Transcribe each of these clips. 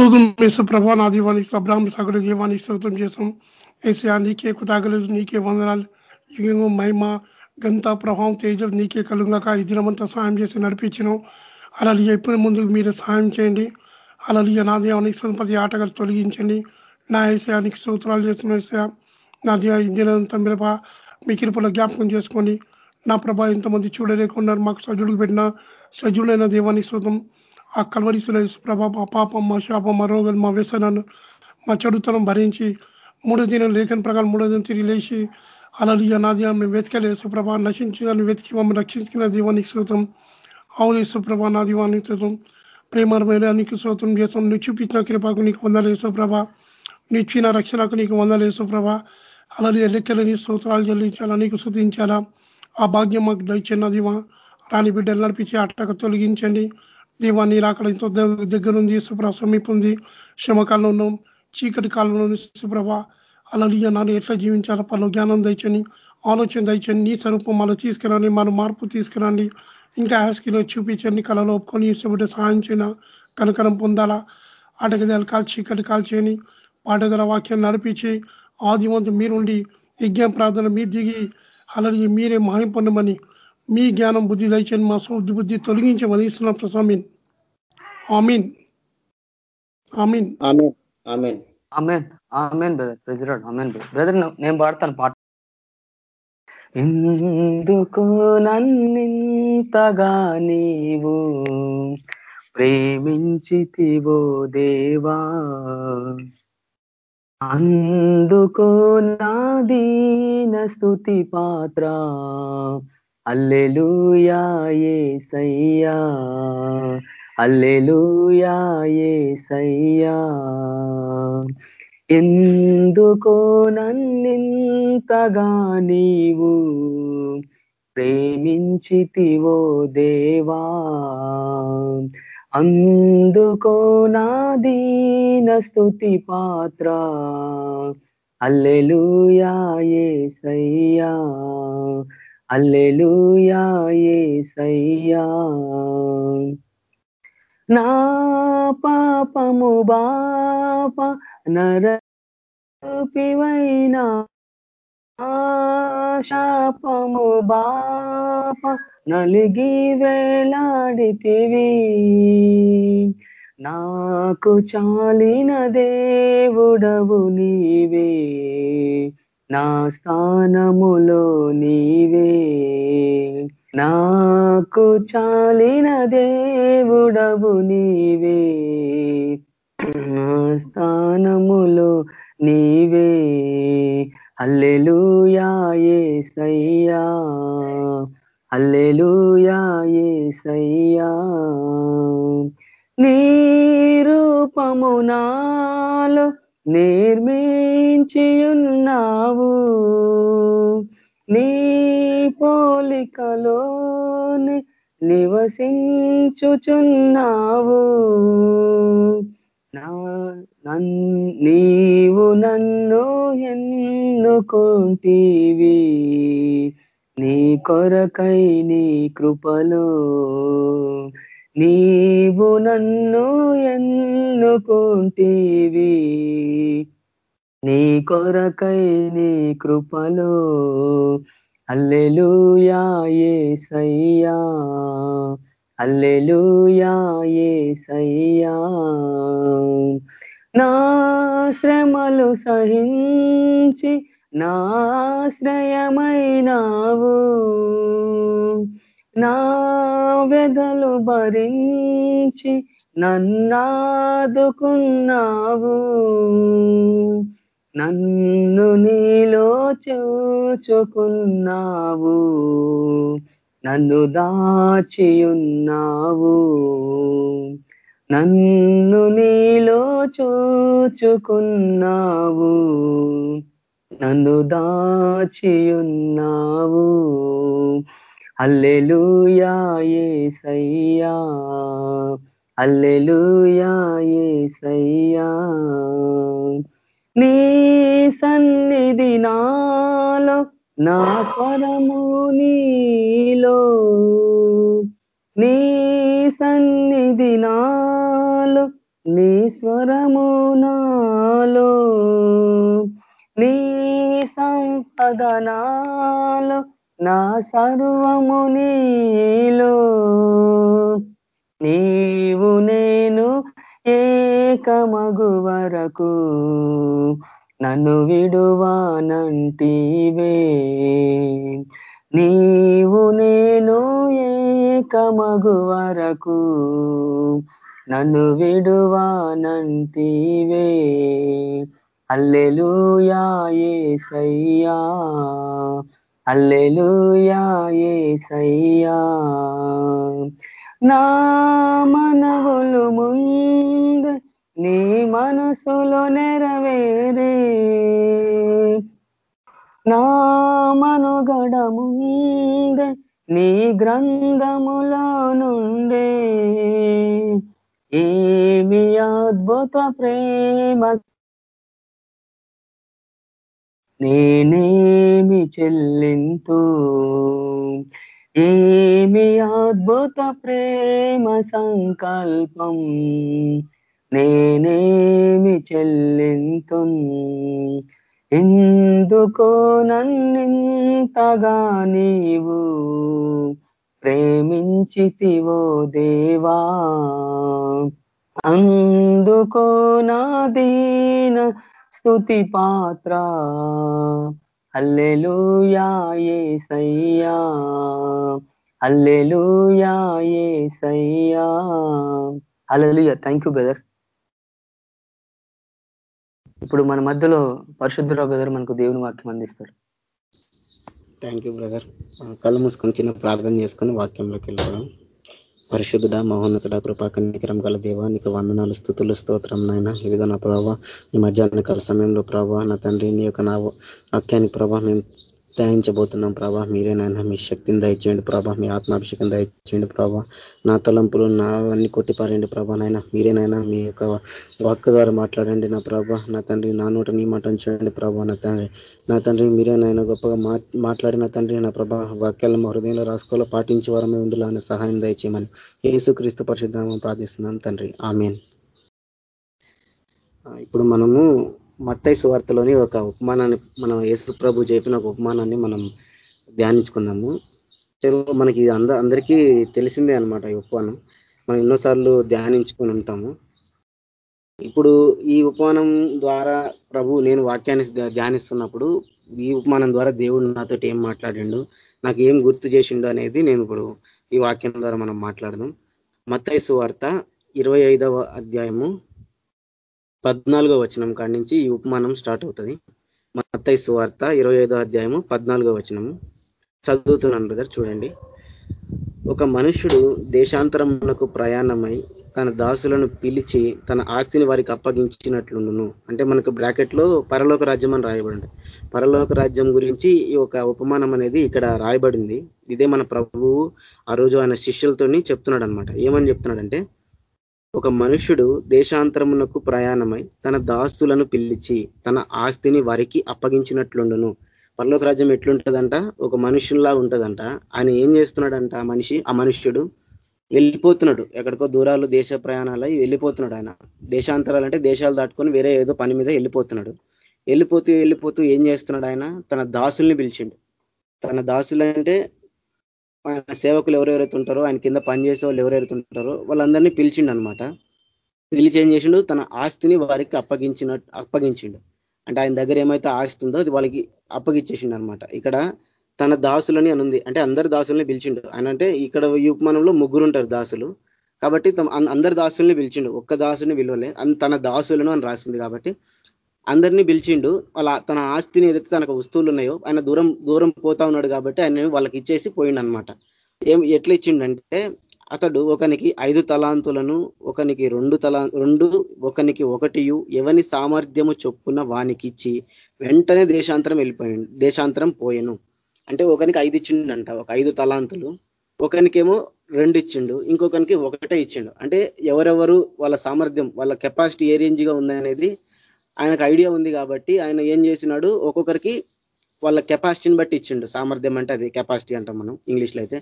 స్తోత్రం వేసు ప్రభా నా దీవానికి అబ్రాహ్మ సగల దీవానికి స్తోత్రం చేసాం ఏసయా నీకే కుతాగలేదు నీకే వందనాలు యుగంగా మహిమ గంత ప్రభావం తేజ నీకే కలుగాక ఈ దినమంతా సాయం చేసి నడిపించను అలాగే ఎప్పుడు ముందు మీరు సాయం చేయండి అలాగే నా దేవానికి సంపతి ఆటగాలు తొలగించండి నా ఏసయానికి సూత్రాలు చేస్తున్న ఏసయా నా దేవ ఈ దినంతా మిరప మీ కృపలో జ్ఞాపకం చేసుకోండి. నా ప్రభా ఇంతమంది చూడలేకున్నారు మాకు సజ్జుడికి పెట్టిన సజ్జుడైన దేవానికి శోతం ఆ కలవరిశిల ప్రభా మా పాపం మా శాపం మా రోగాలు మా వ్యసనాలు మా చెడుతనం భరించి మూడో దినం లేఖన ప్రకారం మూడో దినం తిరిగి లేచి అలలి అనాది మేము వెతకలే సుప్రభ నశించిందని వెతికి మమ్మల్ని రక్షించుకున్న దీవానికి శ్రోతం అవును యేసుప్రభ నా దీవానికి శ్రోతం ప్రేమమైన నీకు శ్రోతం చేస్తాం నువ్వు చూపించిన కృపకు నీకు వందలు యేసుప్రభ నువ్వు ఇచ్చిన రక్షణకు నీకు వందలు యేసుప్రభ అలాగే లెక్కలని స్తోత్రాలు చెల్లించాలా? నీకు శుద్ధించాలా ఆ భాగ్యం మాకు దయచేన్న దీవా. రాణి బిడ్డలు నడిపించి అట్టక తొలగించండి. దేవా అక్కడ ఎంతో దగ్గర ఉంది సుప్రభ సమీపం ఉంది ఉన్నాం చీకటి కాలంలో సుప్రభ అలా నన్ను ఎట్లా జీవించాలో పలు జ్ఞానం దండి ఆలోచన దండి నీ స్వరూపం మనం తీసుకురండి మన మార్పు తీసుకురండి. ఇంకా ఆస్కిలో చూపించండి కళలో ఒప్పుకొని ఇష్టపడే సహాయం చేయన కనకరం పొందాలా? ఆటగదాలు కాల్చి చీకటి కాల్చేయని పాటదల వాక్యాన్ని నడిపించి ఆదివంతు మీరుండి యజ్ఞ ప్రార్థన మీరు దిగి అలాగే మీరే మహిం పొందమని మీ జ్ఞానం బుద్ధి దయచని మా సౌద్ధి బుద్ధి తొలగించి వదిలిస్తున్న ప్రసామీన్. ఆమీన్. ఆమీన్. బ్రదర్ బ్రదర్ నేను పాడతాను పాట. ఎందుకు నన్నింతగా నీవు ప్రేమించితివో దేవా? అందుకో నాదీన స్థుతి పాత్ర. అల్లెలుయాయే సయ్యా అల్లెలుయాయే సయ్యా ఎందుకో నన్నింతగా నీవు ప్రేమించితివో దేవా. అందుకో నాదీన స్థుతి పాత్ర అల్లెలుయాయే సయ్యా అల్లెలుయా సయ్యా నా పాపము బాప నరపివైనా శాపము బాప నలిగి వేలాడితివి. నాకు చాలిన దేవుడవు నీవే. నా స్థానములో నీవే. నాకు చాలిన దేవుడవు నీవే. నా స్థానములో నీవే. అల్లెలుయాయే సయ్యా అల్లెలుయాయే సయ్యా నీ రూపమునాలో ఉన్నావు నీ పోలికలోని నివసించుచున్నావు. నీవు నన్ను ఎన్నుకుంటీవి. నీ కొరకై నీ కృపలో. నీవు నన్ను ఎన్నుకుంటీవి. నీ కొరకై నీ కృపలో. అల్లెలుయా సయ్యా అల్లెలుయా సయ్యా నా శ్రమలు సహించి నాశ్రయమైనావు నా వెదలు భరించి నన్నాదుకున్నావు నన్ను నీలో చూచుకున్నావు నన్ను దాచియున్నావు. నన్ను నీలో చూచుకున్నావు నన్ను దాచియున్నావు. అల్లెలుయా సయ్యా అల్లెలుయా సయ్యా నీ సన్నిధి నాలో నా స్వరము నీలో. నీ సన్నిధి నాలో నీ స్వరము నాలో. నీ సంపద నాలో నా సర్వము నీలో. నీవు నేను ఏకమగు వరకు నన్ను విడువానంటివే. నీవు నేను ఏకమగు వరకు నన్ను విడువానంటివే. అల్లెలుయా యేసయ్యా అల్లెలుయా యేసయ్యా నా మనవులు ముందు నీ మనసులో నెరవేరే నా మనుగడ నీ గ్రంథములో నుండే. ఏమి అద్భుత ప్రేమ? నేనేమి చెల్లింతు ఏమి అద్భుత ప్రేమ సంకల్పం? నేనేమి చెల్లింతు? ఎందుకో నన్నింతగా నీవు ప్రేమించితివో దేవా? అందుకో నా దీన స్థుతి పాత్ర. అల్లెలుయా యేసయ్యా అల్లెలుయా యేసయ్యా హల్లెలూయా. థ్యాంక్ యూ బ్రదర్ ఇప్పుడు మన మధ్యలో పరిశుద్ధురావు బ్రదర్ మనకు దేవుని వాక్యం అందిస్తారు. థ్యాంక్ యూ బ్రదర్ కళ్ళు మూసుకొని చిన్న ప్రార్థన చేసుకొని వాక్యంలోకి వెళ్ళిపోదాం. పరిశుద్ధుడ మహోన్నతుడ కృపా కనికరం గల దేవ నీకు వందనాలు స్థుతులు స్తోత్రం నాయన. ఇదిగో నా ప్రభావ ఈ మధ్యాహ్న కాల సమయంలో ప్రభావ నా తండ్రి నీ యొక్క నా వాక్యానికి ప్రభావ మేము ధ్యానించబోతున్నాం ప్రభా. మీరే నాయన మీ శక్తిని దయచేయండి ప్రభా. మీ ఆత్మాభిషేకం దయచేయండి ప్రభా. నా తలంపులు నా అన్ని కొట్టిపారండి ప్రభా నాయన. మీరేనైనా మీ యొక్క వాక్ ద్వారా మాట్లాడండి నా ప్రభా. నా తండ్రి నా నోట నీ మాట ఉంచండి ప్రభా నా తండ్రి. నా తండ్రి మీరేనైనా గొప్పగా మాట్లాడిన తండ్రి నా ప్రభా. వాక్యాలను మా హృదయంలో రాసుకోవాలో పాటించే వారమే ఉండాలని సహాయం దయచేయమని యేసుక్రీస్తు పరిశుద్ధం ప్రార్థిస్తున్నాం తండ్రి. ఆమెన్. ఇప్పుడు మనము మత్తై సువార్తలోని ఒక ఉపమానాన్ని మనం యేసు ప్రభు చెప్పిన ఒక ఉపమానాన్ని మనం ధ్యానించుకుందాము. మనకి అంద అందరికీ తెలిసిందే అనమాట ఈ ఉపమానం. మనం ఎన్నోసార్లు ధ్యానించుకొని ఉంటాము. ఇప్పుడు ఈ ఉపమానం ద్వారా ప్రభు నేను వాక్యాన్ని ధ్యానిస్తున్నప్పుడు ఈ ఉపమానం ద్వారా దేవుడు నాతో ఏం మాట్లాడిండు నాకు ఏం గుర్తు చేసిండు అనేది నేను ఇప్పుడు ఈ వాక్యం ద్వారా మనం మాట్లాడదాం. మత్తైసు వార్త ఇరవై అధ్యాయము పద్నాలుగో వచనం కాడి నుంచి ఈ ఉపమానం స్టార్ట్ అవుతుంది. మత్తయ్య సువార్త ఇరవై ఐదో అధ్యాయము పద్నాలుగో వచనము. చదువుతున్నాను బ్రదర్ చూడండి. ఒక మనుషుడు దేశాంతరమునకు ప్రయాణమై తన దాసులను పిలిచి తన ఆస్తిని వారికి అప్పగించినట్లుండును. అంటే మనకు బ్రాకెట్లో పరలోక రాజ్యం అని రాయబడింది. పరలోక రాజ్యం గురించి ఈ ఒక ఉపమానం అనేది ఇక్కడ రాయబడింది. ఇదే మన ప్రభువు ఆ రోజు ఆయన శిష్యులతోని చెప్తున్నాడు అనమాట ఏమని చెప్తున్నాడంటే ఒక మనుషుడు దేశాంతరమునకు ప్రయాణమై తన దాస్తులను పిలిచి తన ఆస్తిని వారికి అప్పగించినట్లుండును. పర్లోక రాజ్యం ఎట్లుంటుందంట? ఒక మనుషుల్లా ఉంటుందంట. ఆయన ఏం చేస్తున్నాడంట ఆ మనిషి? ఆ మనుష్యుడు వెళ్ళిపోతున్నాడు. ఎక్కడికో దూరాలు దేశ ప్రయాణాలై వెళ్ళిపోతున్నాడు ఆయన. దేశాంతరాలు అంటే దేశాలు దాటుకొని వేరే ఏదో పని మీద వెళ్ళిపోతున్నాడు. వెళ్ళిపోతూ వెళ్ళిపోతూ ఏం చేస్తున్నాడు ఆయన? తన దాసుల్ని పిలిచిండు. తన దాసులు అంటే ఆయన సేవకులు ఎవరెవరైతే ఉంటారో ఆయన కింద పనిచేసే వాళ్ళు ఎవరెవరైతే ఉంటారో వాళ్ళందరినీ పిలిచిండు అనమాట పిలిచి ఏం చేసిండు? తన ఆస్తిని వారికి అప్పగించిన అప్పగించిండు. అంటే ఆయన దగ్గర ఏమైతే ఆస్తి ఉందో అది వాళ్ళకి అప్పగించేసిండు అనమాట ఇక్కడ తన దాసులని అనుంది అంటే అందరి దాసుల్ని పిలిచిండు. ఆయన అంటే ఇక్కడ ఉపమానంలో ముగ్గురు ఉంటారు దాసులు. కాబట్టి అందరి దాసుల్ని పిలిచిండు. ఒక్క దాసుని పిలవలే. తన దాసులను అని రాసింది కాబట్టి అందరినీ పిలిచిండు. వాళ్ళ తన ఆస్తిని ఏదైతే తనకు వస్తువులు ఉన్నాయో ఆయన దూరం దూరం పోతా ఉన్నాడు కాబట్టి ఆయన వాళ్ళకి ఇచ్చేసి పోయిండు అనమాట ఏం ఎట్లా ఇచ్చిండంటే అతడు ఒకనికి ఐదు తలాంతులను ఒకనికి రెండు తలా రెండు ఒకనికి ఒకటియు ఎవని సామర్థ్యము చొప్పున వానికి ఇచ్చి వెంటనే దేశాంతరం వెళ్ళిపోయాడు దేశాంతరం పోయాను. అంటే ఒకనికి ఐదు ఇచ్చిండంట ఒక ఐదు తలాంతులు. ఒకనికేమో రెండు ఇచ్చిండు ఇంకొకరికి ఒకటే ఇచ్చిండు. అంటే ఎవరెవరు వాళ్ళ సామర్థ్యం వాళ్ళ కెపాసిటీ ఏ రేంజ్గా ఉందనేది ఆయనకు ఐడియా ఉంది కాబట్టి ఆయన ఏం చేసినాడు? ఒక్కొక్కరికి వాళ్ళ కెపాసిటీని బట్టి ఇచ్చిండు. సామర్థ్యం అంటే అది కెపాసిటీ అంటాం మనం ఇంగ్లీష్లో అయితే.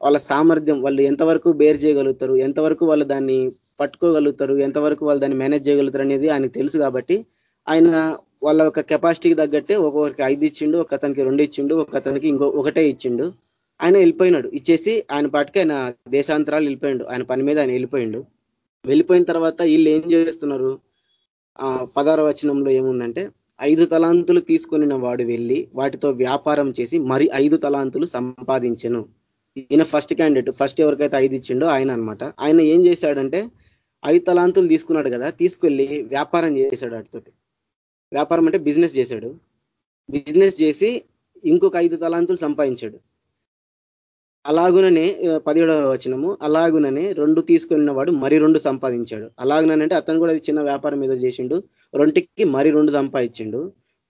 వాళ్ళ సామర్థ్యం వాళ్ళు ఎంతవరకు బేర్ చేయగలుగుతారు ఎంతవరకు వాళ్ళు దాన్ని పట్టుకోగలుగుతారు ఎంతవరకు వాళ్ళు దాన్ని మేనేజ్ చేయగలుగుతారు అనేది ఆయనకు తెలుసు కాబట్టి ఆయన వాళ్ళ యొక్క కెపాసిటీకి తగ్గట్టే ఒక్కొక్కరికి ఐదు ఇచ్చిండు ఒక అతనికి రెండు ఇచ్చిండు ఒక అతనికి ఇంకో ఒకటే ఇచ్చిండు. ఆయన వెళ్ళిపోయినాడు. ఇచ్చేసి ఆయన పాటికి ఆయన దేశాంతరాలు వెళ్ళిపోయిండు. ఆయన పని మీద ఆయన వెళ్ళిపోయిండు. వెళ్ళిపోయిన తర్వాత వీళ్ళు ఏం చేస్తున్నారు? ఆ పదార వచనంలో ఏముందంటే ఐదు తలాంతులు తీసుకుని వాడు వెళ్ళి వాటితో వ్యాపారం చేసి మరి ఐదు తలాంతులు సంపాదించను. ఈయన ఫస్ట్ క్యాండిడేట్ ఫస్ట్ ఎవరికైతే ఐదు ఇచ్చిండో ఆయన అనమాట ఆయన ఏం చేశాడంటే ఐదు తలాంతులు తీసుకున్నాడు కదా తీసుకెళ్ళి వ్యాపారం చేశాడు వాటితోటి వ్యాపారం అంటే బిజినెస్ చేశాడు. బిజినెస్ చేసి ఇంకొక ఐదు తలాంతులు సంపాదించాడు. అలాగుననే పదిహేడవ వచనము అలాగుననే రెండు తీసుకున్న వాడు మరి రెండు సంపాదించాడు. అలాగునంటే అతను కూడా చిన్న వ్యాపారం మీద చేసిండు. రెండుకి మరి రెండు సంపాదించిండు.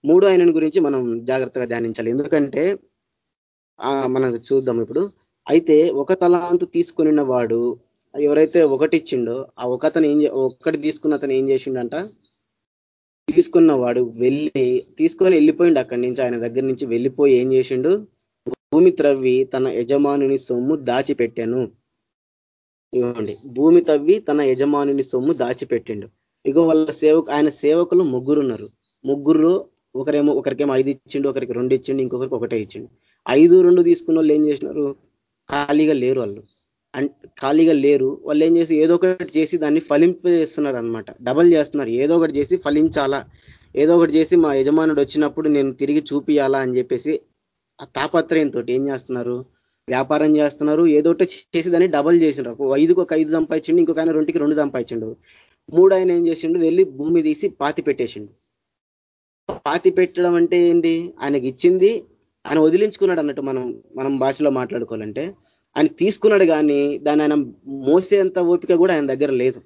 మూడు ఆయన గురించి మనం జాగ్రత్తగా ధ్యానించాలి. ఎందుకంటే మనం చూద్దాం ఇప్పుడు. అయితే ఒక తలాంతు తీసుకున్న వాడు ఎవరైతే ఒకటి ఇచ్చిండో ఆ ఒకతను ఏం ఒక్కటి తీసుకున్న అతను ఏం చేసిండంట? తీసుకున్నవాడు వెళ్ళి తీసుకొని వెళ్ళిపోయిండు అక్కడి నుంచి. ఆయన దగ్గర నుంచి వెళ్ళిపోయి ఏం చేసిండు? భూమి త్రవ్వి తన యజమానుని సొమ్ము దాచిపెట్టాను. ఇవ్వండి భూమి తవ్వి తన యజమానుని సొమ్ము దాచిపెట్టిండు. ఇగో వాళ్ళ సేవకు ఆయన సేవకులు ముగ్గురు ఉన్నారు ముగ్గురు ఒకరేమో ఒకరికేమో ఐదు ఇచ్చిండు ఒకరికి రెండు ఇచ్చిండు ఇంకొకరికి ఒకటే ఇచ్చిండు. ఐదు రెండు తీసుకున్న వాళ్ళు ఏం చేసినారు? ఖాళీగా లేరు వాళ్ళు. ఖాళీగా లేరు. వాళ్ళు ఏం చేసి ఏదో ఒకటి చేసి దాన్ని ఫలింపజేస్తున్నారు అనమాట డబల్ చేస్తున్నారు. ఏదో ఒకటి చేసి ఫలించాలా? ఏదో ఒకటి చేసి మా యజమానుడు వచ్చినప్పుడు నేను తిరిగి చూపియాలా అని చెప్పేసి ఆ తాపత్రయంతో ఏం చేస్తున్నారు? వ్యాపారం చేస్తున్నారు ఏదో ఒకటి చేసి దాన్ని డబల్ చేసినారు ఐదుకు ఒక ఐదు సంపాదించిండు ఇంకొక ఆయన రెండుకి రెండు సంపాదించిండు. మూడు ఆయన ఏం చేసిండు? వెళ్ళి భూమి తీసి పాతి పెట్టేసిండు. పాతి పెట్టడం అంటే ఏంటి? ఆయనకి ఇచ్చింది ఆయన వదిలించుకున్నాడు అన్నట్టు మనం మనం భాషలో మాట్లాడుకోవాలంటే. ఆయన తీసుకున్నాడు కానీ దాన్ని ఆయన మోసేంత ఓపిక కూడా ఆయన దగ్గర లేదు.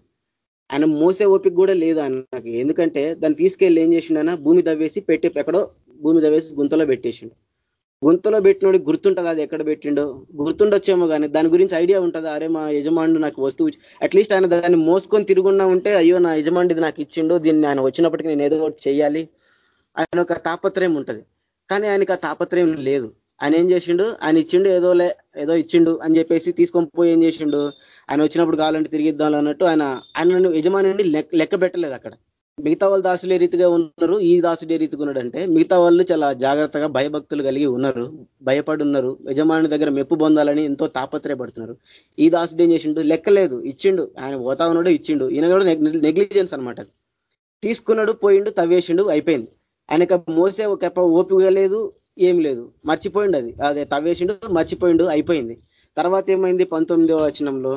ఆయన మోసే ఓపిక కూడా లేదు ఆయనకి. ఎందుకంటే దాన్ని తీసుకెళ్ళి ఏం చేసిండు ఆయన? భూమి దవ్వేసి పెట్టి ఎక్కడో భూమి దవ్వేసి గుంతలో పెట్టేసిండు. గుంతలో పెట్టినోడు గుర్తుంటుందా అది ఎక్కడ పెట్టిండో? గుర్తుండొచ్చేమో కానీ దాని గురించి ఐడియా ఉంటుందా? అరే మా యజమానుడు నాకు వస్తువు అట్లీస్ట్ ఆయన దాన్ని మోసుకొని తిరుగున్నా ఉంటే అయ్యో నా యజమానుడిది నాకు ఇచ్చిండు దీన్ని ఆయన వచ్చినప్పటికీ నేను ఏదో ఒకటి చేయాలి ఆయన ఒక తాపత్రయం ఉంటుంది. కానీ ఆయనకి ఆ తాపత్రయం లేదు. ఆయన ఏం చేసిండు? ఆయన ఇచ్చిండు ఏదో లే ఏదో ఇచ్చిండు అని చెప్పేసి తీసుకొని పోయి ఏం చేసిండు? ఆయన వచ్చినప్పుడు కావాలంటే తిరిగిద్దాం అన్నట్టు ఆయన ఆయన యజమాని లెక్క పెట్టలేదు అక్కడ. మిగతా వాళ్ళు దాసులే రీతిగా ఉన్నారు. ఈ దాసుడే రీతిగా ఉన్నాడు అంటే మిగతా వాళ్ళు చాలా జాగ్రత్తగా భయభక్తులు కలిగి ఉన్నారు. భయపడి ఉన్నారు యజమాని దగ్గర మెప్పు పొందాలని ఎంతో తాపత్రయపడుతున్నారు. ఈ దాసుడు ఏం చేసిండు? లెక్కలేదు. ఇచ్చిండు. ఆయన పోతా ఉన్నాడు ఇచ్చిండు. ఈయన కూడా నెగ్లిజెన్స్ అనమాట తీసుకున్నాడు పోయిండు తవ్వేసిండు అయిపోయింది. ఆయనకు మోసే ఒక ఓపిక లేదు ఏం లేదు. మర్చిపోయిండు అది. అదే తవ్వేసిండు మర్చిపోయిండు అయిపోయింది. తర్వాత ఏమైంది? పంతొమ్మిదవ వచనంలో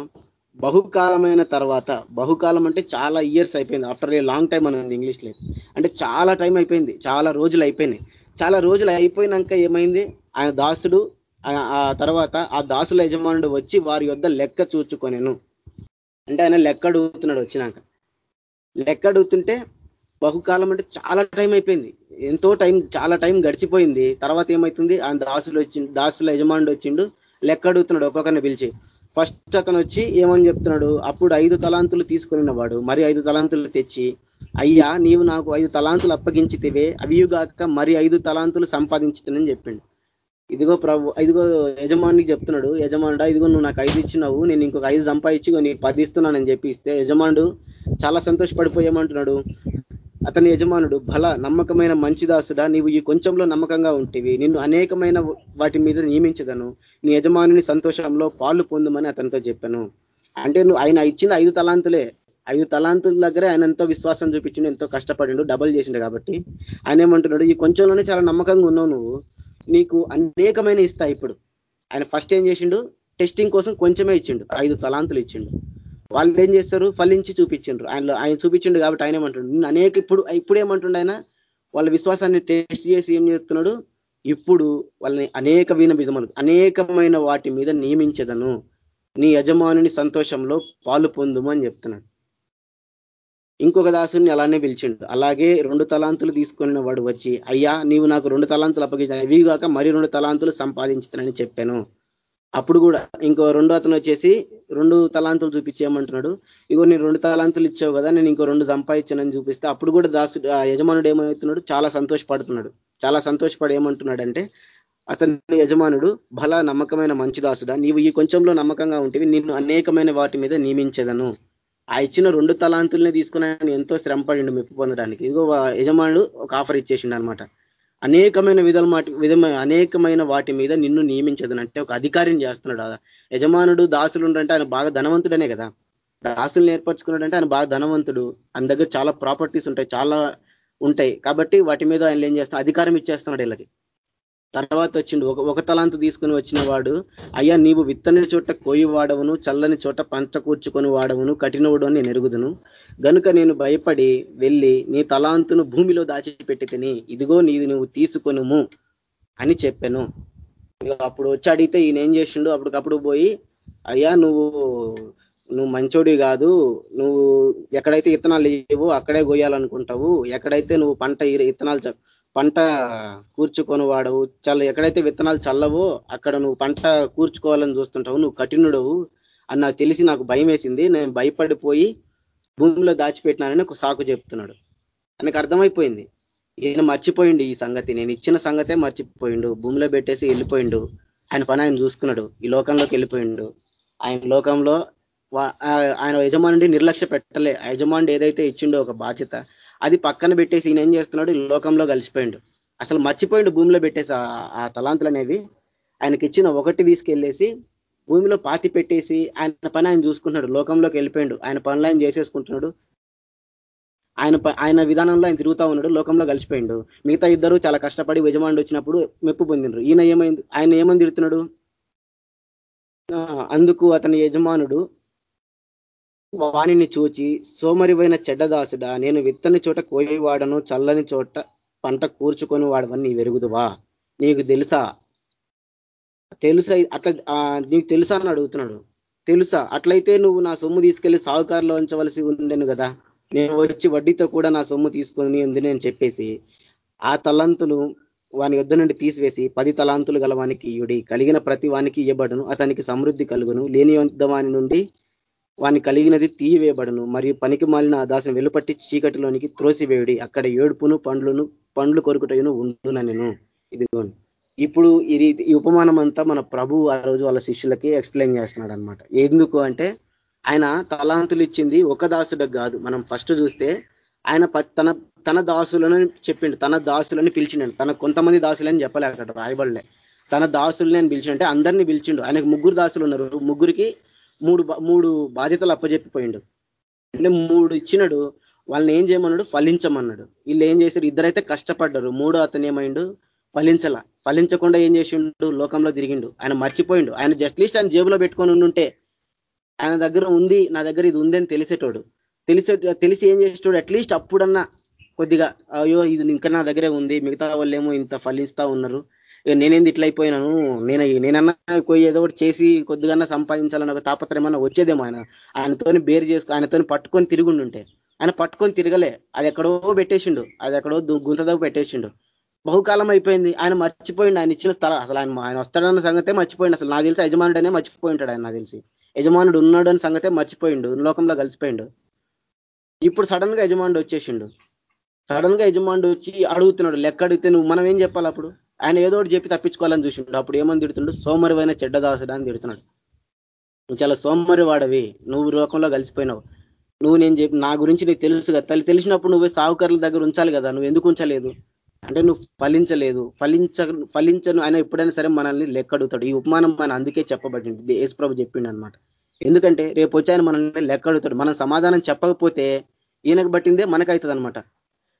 బహుకాలమైన తర్వాత బహుకాలం అంటే చాలా ఇయర్స్ అయిపోయింది. ఆఫ్టర్ ఏ లాంగ్ టైం అనేది ఇంగ్లీష్ లేదు అంటే చాలా టైం అయిపోయింది. చాలా రోజులు అయిపోయినాయి. చాలా రోజులు అయిపోయినాక ఏమైంది? ఆయన దాసుడు ఆ తర్వాత ఆ దాసుల యజమానుడు వచ్చి వారి యొద్ లెక్క చూచుకొనేను. అంటే ఆయన లెక్క అడుగుతున్నాడు వచ్చినాక. లెక్క అడుగుతుంటే బహుకాలం అంటే చాలా టైం అయిపోయింది. ఎంతో టైం చాలా టైం గడిచిపోయింది. తర్వాత ఏమవుతుంది ఆయన దాసులు వచ్చి దాసుల యజమానుడు వచ్చిండు లెక్క అడుగుతున్నాడు ఒక్కొక్కరిని పిలిచి. ఫస్ట్ అతను వచ్చి ఏమని చెప్తున్నాడు? అప్పుడు ఐదు తలాంతులు తీసుకుని వాడు మరి ఐదు తలాంతులు తెచ్చి అయ్యా నీవు నాకు ఐదు తలాంతులు అప్పగించితివే అవియుగాక మరి ఐదు తలాంతులు సంపాదించుతానని చెప్పిండు. ఇదిగో ప్రభు ఇదిగో యజమానికి చెప్తున్నాడు యజమానుడా ఇదిగో నువ్వు నాకు ఐదు ఇచ్చినావు నేను ఇంకొక ఐదు సంపాదించి నీకు పది ఇస్తున్నానని చెప్పి ఇస్తే యజమానుడు చాలా సంతోషపడిపోయేమంటున్నాడు. అతని యజమానుడు బల నమ్మకమైన మంచిదాసుడా నీవు ఈ కొంచెంలో నమ్మకంగా ఉంటివి. నిన్ను అనేకమైన వాటి మీద నియమించదను. నీ యజమానుని సంతోషంలో పాలు పొందమని అతనితో చెప్పాను. అంటే నువ్వు ఆయన ఇచ్చిన ఐదు తలాంతులే. ఐదు తలాంతుల దగ్గరే ఆయన ఎంతో విశ్వాసం చూపించిండు ఎంతో కష్టపడిండు డబల్ చేసిండు కాబట్టి. ఆయన ఏమంటున్నాడు ఈ కొంచెంలోనే చాలా నమ్మకంగా ఉన్నావు నువ్వు. నీకు అనేకమైన ఇస్తా ఇప్పుడు. ఆయన ఫస్ట్ ఏం చేసిండు? టెస్టింగ్ కోసం కొంచెమే ఇచ్చిండు. ఐదు తలాంతులు ఇచ్చిండు. వాళ్ళు ఏం చేస్తారు? ఫలించి చూపించిండ్రు. ఆయన ఆయన చూపించిండు కాబట్టి ఆయన ఏమంటుండు? అనేక ఇప్పుడు ఇప్పుడు ఏమంటుండ ఆయన? వాళ్ళ విశ్వాసాన్ని టెస్ట్ చేసి ఏం చేస్తున్నాడు? ఇప్పుడు వాళ్ళని అనేక వీణ విధములు అనేకమైన వాటి మీద నియమించదను. నీ యజమానుని సంతోషంలో పాలు పొందుము అని చెప్తున్నాడు. ఇంకొక దాసుని అలానే పిలిచిండు. అలాగే రెండు తలాంతులు తీసుకున్న వాడు వచ్చి అయ్యా నీవు నాకు రెండు తలాంతులు అప్పగించాలి ఇవి కాక మరి రెండు తలాంతులు సంపాదించుతానని చెప్పాను. అప్పుడు కూడా ఇంకో రెండో అతను వచ్చేసి రెండు తలాంతులు చూపించేయమంటున్నాడు. ఇగో నేను రెండు తలాంతులు ఇచ్చావు కదా నేను ఇంకో రెండు సంపాదించానని చూపిస్తే అప్పుడు కూడా దాసు యజమానుడు ఏమవుతున్నాడు? చాలా సంతోషపడుతున్నాడు. చాలా సంతోషపడి ఏమంటున్నాడంటే అతని యజమానుడు బల నమ్మకమైన మంచి దాసుడా. నీవు ఈ కొంచెంలో నమ్మకంగా ఉంటేవి నిన్ను అనేకమైన వాటి మీద నియమించేదను. ఆ ఇచ్చిన రెండు తలాంతుల్ని తీసుకుని ఆయన ఎంతో శ్రమపడిండు మెప్పు పొందడానికి. ఇదిగో యజమానుడు ఒక ఆఫర్ ఇచ్చేసిండు అనమాట అనేకమైన విధాల విధమైన అనేకమైన వాటి మీద నిన్ను నియమించదని అంటే ఒక అధికారిని చేస్తున్నాడు యజమానుడు దాసులు ఉండంటే ఆయన బాగా ధనవంతుడనే కదా. దాసులు ఏర్పరచుకున్నాడంటే ఆయన బాగా ధనవంతుడు. ఆయన దగ్గర చాలా ప్రాపర్టీస్ ఉంటాయి చాలా ఉంటాయి. కాబట్టి వాటి మీద ఆయన ఏం చేస్తాడు అధికారం ఇచ్చేస్తున్నాడు వీళ్ళకి. తర్వాత వచ్చిండు ఒక ఒక తలాంతు తీసుకుని వచ్చిన వాడు అయ్యా నీవు విత్తని చోట కోయి వాడవును చల్లని చోట పంట కూర్చుకొని వాడవును కఠినవుడు అని నేను ఎరుగుదును గనుక నేను భయపడి వెళ్ళి నీ తలాంతును భూమిలో దాచిపెట్టి ఇదిగో నీది నువ్వు తీసుకొనుము అని చెప్పాను. అప్పుడు వచ్చి అడిగితే ఈయన ఏం చేసిండు? అప్పటికప్పుడు పోయి అయ్యా నువ్వు నువ్వు మంచోడి కాదు. నువ్వు ఎక్కడైతే ఇత్తనాలు లేవు అక్కడే కొయ్యాలనుకుంటావు ఎక్కడైతే నువ్వు పంట ఇత్తనాలు పంట కూర్చుకొని వాడవు. చల్ల ఎక్కడైతే విత్తనాలు చల్లవో అక్కడ నువ్వు పంట కూర్చుకోవాలని చూస్తుంటావు. నువ్వు కఠినుడవు అని నాకు తెలిసి నాకు భయం వేసింది. నేను భయపడిపోయి భూమిలో దాచిపెట్టినానని ఒక సాకు చెప్తున్నాడు. ఆయనకు అర్థమైపోయింది. ఈయన మర్చిపోయిండు ఈ సంగతి. నేను ఇచ్చిన సంగతే మర్చిపోయిండు. భూమిలో పెట్టేసి వెళ్ళిపోయిండు. ఆయన పని ఆయన చూసుకున్నాడు. ఈ లోకంలోకి వెళ్ళిపోయిండు. ఆయన లోకంలో ఆయన యజమానుడి నిర్లక్ష్య పెట్టలే. యజమానుడు ఏదైతే ఇచ్చిండో ఒక బాధ్యత అది పక్కన పెట్టేసి ఈయన ఏం చేస్తున్నాడు? లోకంలో కలిసిపోయిండు. అసలు మర్చిపోయిండు భూమిలో పెట్టేసి ఆ తలాంతులు అనేవి ఆయనకి ఇచ్చిన ఒకటి తీసుకెళ్ళేసి భూమిలో పాతి పెట్టేసి ఆయన పని ఆయన చూసుకుంటున్నాడు. లోకంలోకి వెళ్ళిపోయిండు. ఆయన పనులు ఆయన చేసేసుకుంటున్నాడు. ఆయన ఆయన విధానంలో ఆయన తిరుగుతా ఉన్నాడు. లోకంలో కలిసిపోయిండు. మిగతా ఇద్దరు చాలా కష్టపడి యజమానుడు వచ్చినప్పుడు మెప్పు పొందిండ్రు. ఈయన ఏమైంది? ఆయన ఏమని తిడుతున్నాడు? అందుకు అతని యజమానుడు వాణిని చూచి సోమరివైన చెడ్డదాసుడా నేను విత్తని చోట కోయివాడను చల్లని చోట పంట కూర్చుకొని వాడవని నీ వెరుగుదువా నీకు తెలుసా? తెలుసా అట్లా నీకు తెలుసా అని అడుగుతున్నాడు. తెలుసా? అట్లయితే నువ్వు నా సొమ్ము తీసుకెళ్ళి సాహుకారులో ఉంచవలసి ఉందను కదా నేను వచ్చి వడ్డీతో కూడా నా సొమ్ము తీసుకొని ఉంది నేను చెప్పేసి ఆ తలంతులు వాని యుద్ధ నుండి తీసివేసి పది తలాంతులు గల వానికి ఇయుడి కలిగిన ప్రతి వానికి ఇవ్వబడును అతనికి సమృద్ధి కలుగును. లేని యుద్ధ వాని నుండి వాని కలిగినది తీయవేయబడను. మరియు పనికి మాలిన దాసం వెలుపట్టి చీకటిలోనికి త్రోసివేయుడి. అక్కడ ఏడుపును పండ్లను పండ్లు కొరుకుటయును ఉండునను ఇదిగోండి. ఇప్పుడు ఇది ఈ ఉపమానం అంతా మన ప్రభు ఆ రోజు వాళ్ళ శిష్యులకి ఎక్స్ప్లెయిన్ చేస్తున్నాడు అనమాట ఎందుకు అంటే ఆయన తలాంతులు ఇచ్చింది ఒక దాసులకు కాదు. మనం ఫస్ట్ చూస్తే ఆయన తన తన దాసులను చెప్పిండు. తన దాసులని పిలిచిండు తన కొంతమంది దాసులని చెప్పలే అక్కడ రాయబడలే. తన దాసుల్ని అని పిలిచిండే. అందరినీ పిలిచిండు. ఆయనకు ముగ్గురు దాసులు ఉన్నారు ముగ్గురికి మూడు మూడు బాధ్యతలు అప్పజెప్పిపోయిండు. అంటే మూడు ఇచ్చినాడు వాళ్ళని ఏం చేయమన్నాడు? ఫలించమన్నాడు. వీళ్ళు ఏం చేశారు? ఇద్దరైతే కష్టపడ్డారు. మూడు అతను ఏమైండు? ఫలించాల. ఫలించకుండా ఏం చేసిండు? లోకంలో తిరిగిండు. ఆయన మర్చిపోయిండు. ఆయన జస్ట్ లీస్ట్ ఆయన జేబులో పెట్టుకొని ఉండుంటే ఆయన దగ్గర ఉంది నా దగ్గర ఇది ఉందని తెలిసేటోడు. తెలిసే తెలిసి ఏం చేసేటోడు? అట్లీస్ట్ అప్పుడన్నా కొద్దిగా అయ్యో ఇది ఇంకా నా దగ్గరే ఉంది మిగతా వాళ్ళు ఏమో ఇంత ఫలిస్తా ఉన్నారు. నేనేంది ఇట్లా అయిపోయినాను? నేను నేనన్నా పోయి ఏదో ఒకటి చేసి కొద్దిగా సంపాదించాలన్న ఒక తాపత్రయం వచ్చేదేమో ఆయన. ఆయనతోని బేరు చేసుకు ఆయనతోని పట్టుకొని తిరుగుండుంటే. ఆయన పట్టుకొని తిరగలే. అది ఎక్కడో పెట్టేసిండు. అది ఎక్కడో గుంతదో పెట్టేసిండు. బహుకాలం అయిపోయింది. ఆయన మర్చిపోయిండు. ఆయన ఇచ్చిన స్థలం అసలు ఆయన ఆయన వస్తాడన్న సంగతే మర్చిపోయిండు. అసలు నాకు తెలిసి యజమానుడనే మర్చిపోయింటాడు ఆయన నాకు తెలిసి. యజమానుడు ఉన్నాడు అని సంగతే మర్చిపోయిండు. లోకంలో కలిసిపోయిండు. ఇప్పుడు సడన్గా యజమానుడు వచ్చేసిండు. సడన్గా యజమానుడు వచ్చి అడుగుతున్నాడు. లెక్క అడిగితే నువ్వు మనం ఏం చెప్పాలి అప్పుడు? ఆయన ఏదో ఒకటి చెప్పి తప్పించుకోవాలని చూసిండు. అప్పుడు ఏమని తిడుతుండు? సోమరివైన చెడ్డదాసుడు అని తిడుతున్నాడు. నువ్వు చాలా సోమరి వాడవి నువ్వు లోకంలో కలిసిపోయినావు. నువ్వు నేను చెప్పి నా గురించి నీకు తెలుసు కదా. తల్లి తెలిసినప్పుడు నువ్వే సావుకారుల దగ్గర ఉంచాలి కదా. నువ్వు ఎందుకు ఉంచలేదు? అంటే నువ్వు ఫలించలేదు. ఫలించ ఫలించను ఆయన ఎప్పుడైనా సరే మనల్ని లెక్కడుగుతాడు. ఈ ఉపమానం మన అందుకే చెప్పబడింది. యేసుప్రభు చెప్పిండు అనమాట ఎందుకంటే రేపు వచ్చి ఆయన మనల్ని లెక్కడుగుతాడు. మనం సమాధానం చెప్పకపోతే ఈయనకు బట్టిందే మనకవుతుంది అనమాట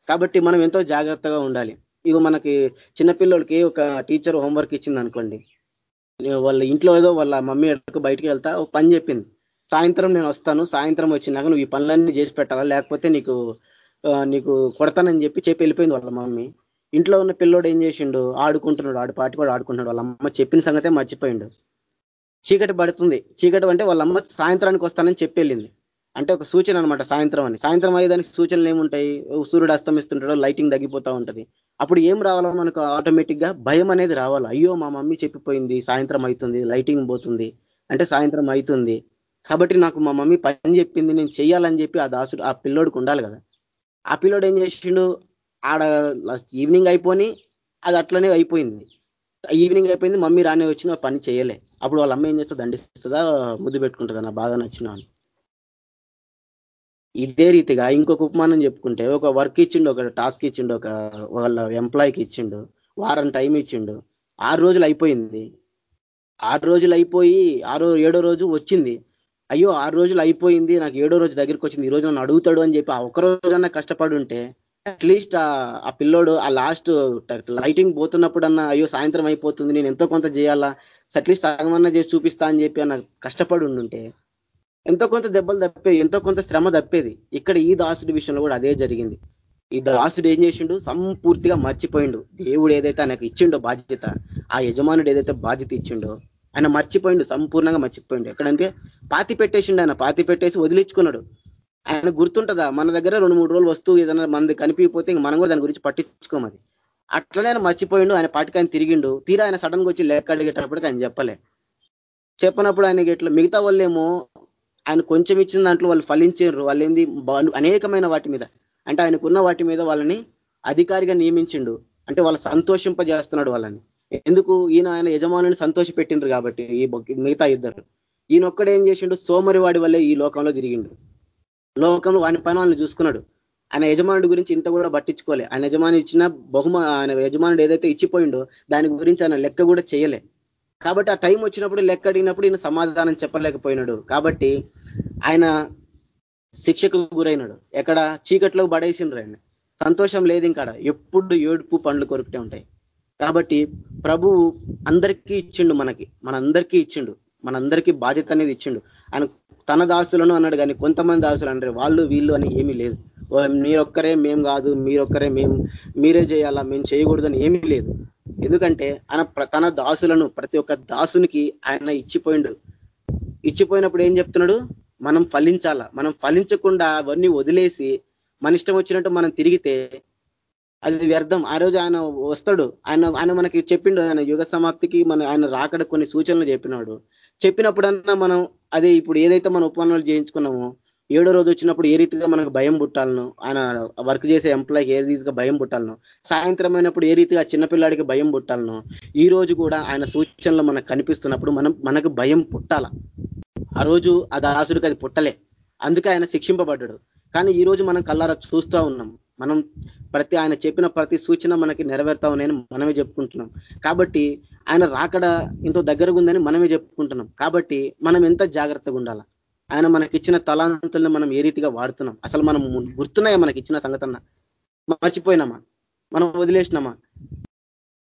కాబట్టి మనం ఎంతో జాగ్రత్తగా ఉండాలి. ఇక మనకి చిన్నపిల్లలకి ఒక టీచర్ హోంవర్క్ ఇచ్చింది అనుకోండి. వాళ్ళ ఇంట్లో ఏదో వాళ్ళ మమ్మీ ఎక్కడికి బయటికి వెళ్తా ఒక పని చెప్పింది. సాయంత్రం నేను వస్తాను సాయంత్రం వచ్చినాక నువ్వు ఈ పనులన్నీ చేసి పెట్టాలా? లేకపోతే నీకు నీకు కొడతానని చెప్పి చెప్పి వెళ్ళిపోయింది వాళ్ళ మమ్మీ. ఇంట్లో ఉన్న పిల్లోడు ఏం చేసిండు? ఆడుకుంటున్నాడు ఆడు పాటి కూడా ఆడుకుంటున్నాడు. వాళ్ళ అమ్మ చెప్పిన సంగతే మర్చిపోయిండు. చీకటి పడుతుంది. చీకటి అంటే వాళ్ళ అమ్మ సాయంత్రానికి వస్తానని చెప్పి వెళ్ళింది. అంటే ఒక సూచన అనమాట సాయంత్రం అని. సాయంత్రం అయ్యేదానికి సూచనలు ఏముంటాయి? సూర్యుడు అస్తమిస్తుంటాడో లైటింగ్ తగ్గిపోతా ఉంటుంది. అప్పుడు ఏం రావాలో మనకు ఆటోమేటిక్గా భయం అనేది రావాలి. అయ్యో మా మమ్మీ చెప్పిపోయింది సాయంత్రం అవుతుంది లైటింగ్ పోతుంది అంటే సాయంత్రం అవుతుంది కాబట్టి నాకు మా మమ్మీ పని చెప్పింది నేను చెయ్యాలని చెప్పి ఆ దాసుడు ఆ పిల్లోడికి ఉండాలి కదా. ఆ పిల్లోడు ఏం చేసిండు? ఆడ ఈవినింగ్ అయిపోని అది అట్లనే అయిపోయింది. ఈవినింగ్ అయిపోయింది మమ్మీ రాని వచ్చిన పని చేయలే. అప్పుడు వాళ్ళ అమ్మ ఏం చేస్తా దండిస్తుందా ముద్దు పెట్టుకుంటుందా నా బాగా నచ్చిన ఇదే రీతిగా ఇంకొక ఉపమానం చెప్పుకుంటే ఒక వర్క్ ఇచ్చిండు ఒక టాస్క్ ఇచ్చిండు ఒక వాళ్ళ ఎంప్లాయీకి ఇచ్చిండు వారం టైం ఇచ్చిండు ఆరు రోజులు అయిపోయింది. ఆరు రోజులు అయిపోయి ఆరో ఏడో రోజు వచ్చింది. అయ్యో ఆరు రోజులు అయిపోయింది నాకు ఏడో రోజు దగ్గరికి వచ్చింది ఈ రోజు నన్ను అడుగుతాడు అని చెప్పి ఆ ఒక్క రోజన్నా కష్టపడి ఉంటే అట్లీస్ట్ ఆ పిల్లోడు ఆ లాస్ట్ లైటింగ్ పోతున్నప్పుడు అన్న అయ్యో సాయంత్రం అయిపోతుంది నేను ఎంతో కొంత చేయాలా అట్లీస్ట్ సగమన్నా చేసి చూపిస్తా అని చెప్పి అన్న కష్టపడి ఉండుంటే ఎంతో కొంత దెబ్బలు తప్పేవి ఎంతో కొంత శ్రమ తప్పేది. ఇక్కడ ఈ దాసుడి విషయంలో కూడా అదే జరిగింది. ఈ దాసుడు ఏం చేసిండు? సంపూర్తిగా మర్చిపోయిండు. దేవుడు ఏదైతే ఆయనకు ఇచ్చిండో బాధ్యత ఆ యజమానుడు ఏదైతే బాధ్యత ఇచ్చిండో ఆయన మర్చిపోయిండు సంపూర్ణంగా మర్చిపోయిండు. ఎక్కడంటే పాతి పెట్టేసిండు ఆయన పాతి పెట్టేసి వదిలించుకున్నాడు. ఆయన గుర్తుంటుందా? మన దగ్గర రెండు మూడు రోజులు వస్తువు ఏదైనా మనది కనిపిపోతే ఇంక మనం కూడా దాని గురించి పట్టించుకోమది అట్లనే ఆయన మర్చిపోయిండు ఆయన పాటికి ఆయన తిరిగిండు. తీరా ఆయన సడన్గా వచ్చి లెక్క అడిగేటప్పటికి ఆయన చెప్పలే. చెప్పినప్పుడు ఆయనకి ఎట్లా మిగతా వాళ్ళేమో ఆయన కొంచెం ఇచ్చిన దాంట్లో వాళ్ళు ఫలించారు. వాళ్ళు ఏంది అనేకమైన వాటి మీద. అంటే ఆయనకున్న వాటి మీద వాళ్ళని అధికారిగా నియమించిండు. అంటే వాళ్ళు సంతోషింపజేస్తున్నాడు వాళ్ళని. ఎందుకు? ఈయన ఆయన యజమానుని సంతోష పెట్టిండ్రు కాబట్టి ఈ మిగతా ఇద్దరు. ఈయన ఒక్కడేం చేసిండు? సోమరివాడి వల్లే ఈ లోకంలో తిరిగిండు లోకంలో వాని పని వాళ్ళని చూసుకున్నాడు. ఆయన యజమానుడి గురించి ఇంత కూడా పట్టించుకోలే. ఆయన యజమాని ఇచ్చిన బహుమ ఆయన యజమానుడు ఏదైతే ఇచ్చిపోయిండో దాని గురించి ఆయన లెక్క కూడా చేయలే. కాబట్టి ఆ టైం వచ్చినప్పుడు లెక్క అడిగినప్పుడు ఈయన సమాధానం చెప్పలేకపోయినాడు. కాబట్టి ఆయన శిక్షకు గురైనాడు. ఎక్కడ? చీకట్లో పడేసిండ్రు ఆయన సంతోషం లేదు ఇంకా ఎప్పుడు ఏడుపు పండ్లు కొరుకుతే ఉంటాయి. కాబట్టి ప్రభువు అందరికీ ఇచ్చిండు మనకి. మనందరికీ ఇచ్చిండు. మనందరికీ బాధ్యత అనేది ఇచ్చిండు. ఆయన తన దాసులను అన్నాడు కానీ కొంతమంది దాసులు అంటారు వాళ్ళు వీళ్ళు అని ఏమీ లేదు. మీరొక్కరే మేం కాదు మీరొక్కరే మేము మీరే చేయాలా మేము చేయకూడదని ఏమీ లేదు. ఎందుకంటే ఆయన తన దాసులను ప్రతి ఒక్క దాసునికి ఆయన ఇచ్చిపోయిండు. ఇచ్చిపోయినప్పుడు ఏం చెప్తున్నాడు? మనం ఫలించాలా? మనం ఫలించకుండా అవన్నీ వదిలేసి మన ఇష్టం వచ్చినట్టు మనం తిరిగితే అది వ్యర్థం. ఆ రోజు ఆయన వస్తాడు. ఆయన ఆయన మనకి చెప్పిండు. ఆయన యుగ సమాప్తికి మన ఆయన రాకడ కొన్ని సూచనలు చెప్పినాడు. చెప్పినప్పుడన్నా మనం అదే ఇప్పుడు ఏదైతే మనం ఉపమానాలు చేయించుకున్నామో ఏడో రోజు వచ్చినప్పుడు ఏ రీతిగా మనకు భయం పుట్టాలను ఆయన వర్క్ చేసే ఎంప్లాయ్కి ఏ రీతిగా భయం పుట్టాలను సాయంత్రం అయినప్పుడు ఏ రీతిగా చిన్నపిల్లాడికి భయం పుట్టాలను ఈ రోజు కూడా ఆయన సూచనలు మనకు కనిపిస్తున్నప్పుడు మనం మనకు భయం పుట్టాల. ఆ రోజు ఆ దాసుడికి అది పుట్టలే. అందుకే ఆయన శిక్షింపబడ్డాడు. కానీ ఈ రోజు మనం కల్లారా చూస్తూ ఉన్నాం. మనం ప్రతి ఆయన చెప్పిన ప్రతి సూచన మనకి నెరవేరుతా ఉన్నాయని మనమే చెప్పుకుంటున్నాం. కాబట్టి ఆయన రాకడ ఎంతో దగ్గరగా ఉందని మనమే చెప్పుకుంటున్నాం. కాబట్టి మనం ఎంత జాగ్రత్తగా ఉండాలా? ఆయన మనకిచ్చిన తలాంతులను మనం ఏ రీతిగా వాడుతున్నాం? అసలు మనం గుర్తున్నాయా మనకి ఇచ్చిన సంగతన్న మర్చిపోయినామా? మనం వదిలేసినామా?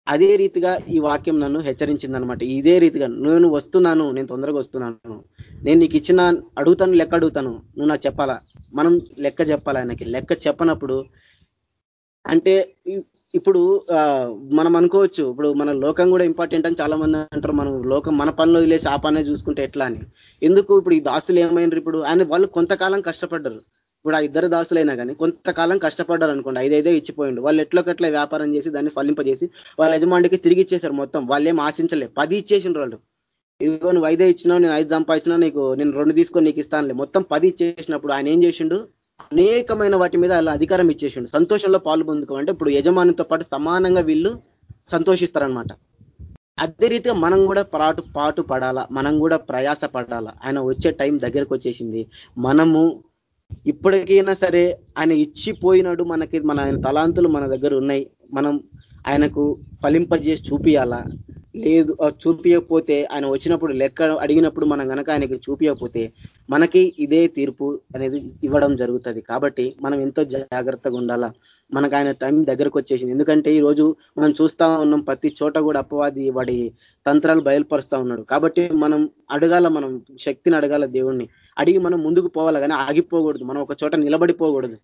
అదే రీతిగా ఈ వాక్యం నన్ను హెచ్చరించింది అనమాట ఇదే రీతిగా నేను వస్తున్నాను నేను తొందరగా వస్తున్నాను. నేను నీకు ఇచ్చిన అడుగుతాను లెక్క అడుగుతాను. నువ్వు నాకు చెప్పాలా? మనం లెక్క చెప్పాలా ఆయనకి? లెక్క చెప్పనప్పుడు అంటే ఇప్పుడు మనం అనుకోవచ్చు ఇప్పుడు మన లోకం కూడా ఇంపార్టెంట్ అని చాలా మంది అంటారు మనం లోకం మన పనిలో వదిలేసి ఆ పనే చూసుకుంటే ఎట్లా అని. ఎందుకు ఇప్పుడు ఈ దాసులు ఏమైనారు ఇప్పుడు? ఆయన వాళ్ళు కొంతకాలం కష్టపడ్డారు. ఇప్పుడు ఆ ఇద్దరు దాసులైనా కానీ కొంతకాలం కష్టపడ్డారు అనుకోండి ఐదైదే ఇచ్చిపోయిండు. వాళ్ళు ఎట్లొకట్లా వ్యాపారం చేసి దాన్ని ఫలింపజేసి వాళ్ళ యజమానికి తిరిగి ఇచ్చేశారు మొత్తం. వాళ్ళు ఏం ఆశించలే. పది ఇచ్చేసిండ్రు వాళ్ళు. ఇదిగో నువ్వు ఐదే ఇచ్చినావు నేను ఐదు సంపాదించినా నీకు నేను రెండు తీసుకొని నీకు ఇస్తానులే. మొత్తం పది ఇచ్చేసినప్పుడు ఆయన ఏం చేసిండు? అనేకమైన వాటి మీద అలా అధికారం ఇచ్చేసిండు. సంతోషంలో పాలు పొందుకోమంటే ఇప్పుడు యజమానితో పాటు సమానంగా వీళ్ళు సంతోషిస్తారనమాట అదే రీతిగా మనం కూడా పాటు పాటు పడాలా మనం కూడా ప్రయాస పడాలా. ఆయన వచ్చే టైం దగ్గరకు వచ్చేసింది. మనము ఇప్పటికైనా సరే ఆయన ఇచ్చిపోయినాడు మనకి మన ఆయన తలాంతులు మన దగ్గర ఉన్నాయి. మనం ఆయనకు ఫలింపజేసి చూపియాలా? లేదు చూపించకపోతే ఆయన వచ్చినప్పుడు లెక్క అడిగినప్పుడు మనం కనుక ఆయనకి చూపించకపోతే మనకి ఇదే తీర్పు అనేది ఇవ్వడం జరుగుతుంది. కాబట్టి మనం ఎంతో జాగ్రత్తగా ఉండాలా? మనకు ఆయన టైం దగ్గరకు వచ్చేసింది. ఎందుకంటే ఈ రోజు మనం చూస్తా ఉన్నాం ప్రతి చోట కూడా అపవాది వాడి తంత్రాలు బయలుపరుస్తూ ఉన్నాడు. కాబట్టి మనం అడగాల మనం శక్తిని అడగాల దేవుణ్ణి. అడిగి మనం ముందుకు పోవాలి కానీ ఆగిపోకూడదు. మనం ఒక చోట నిలబడిపోకూడదు.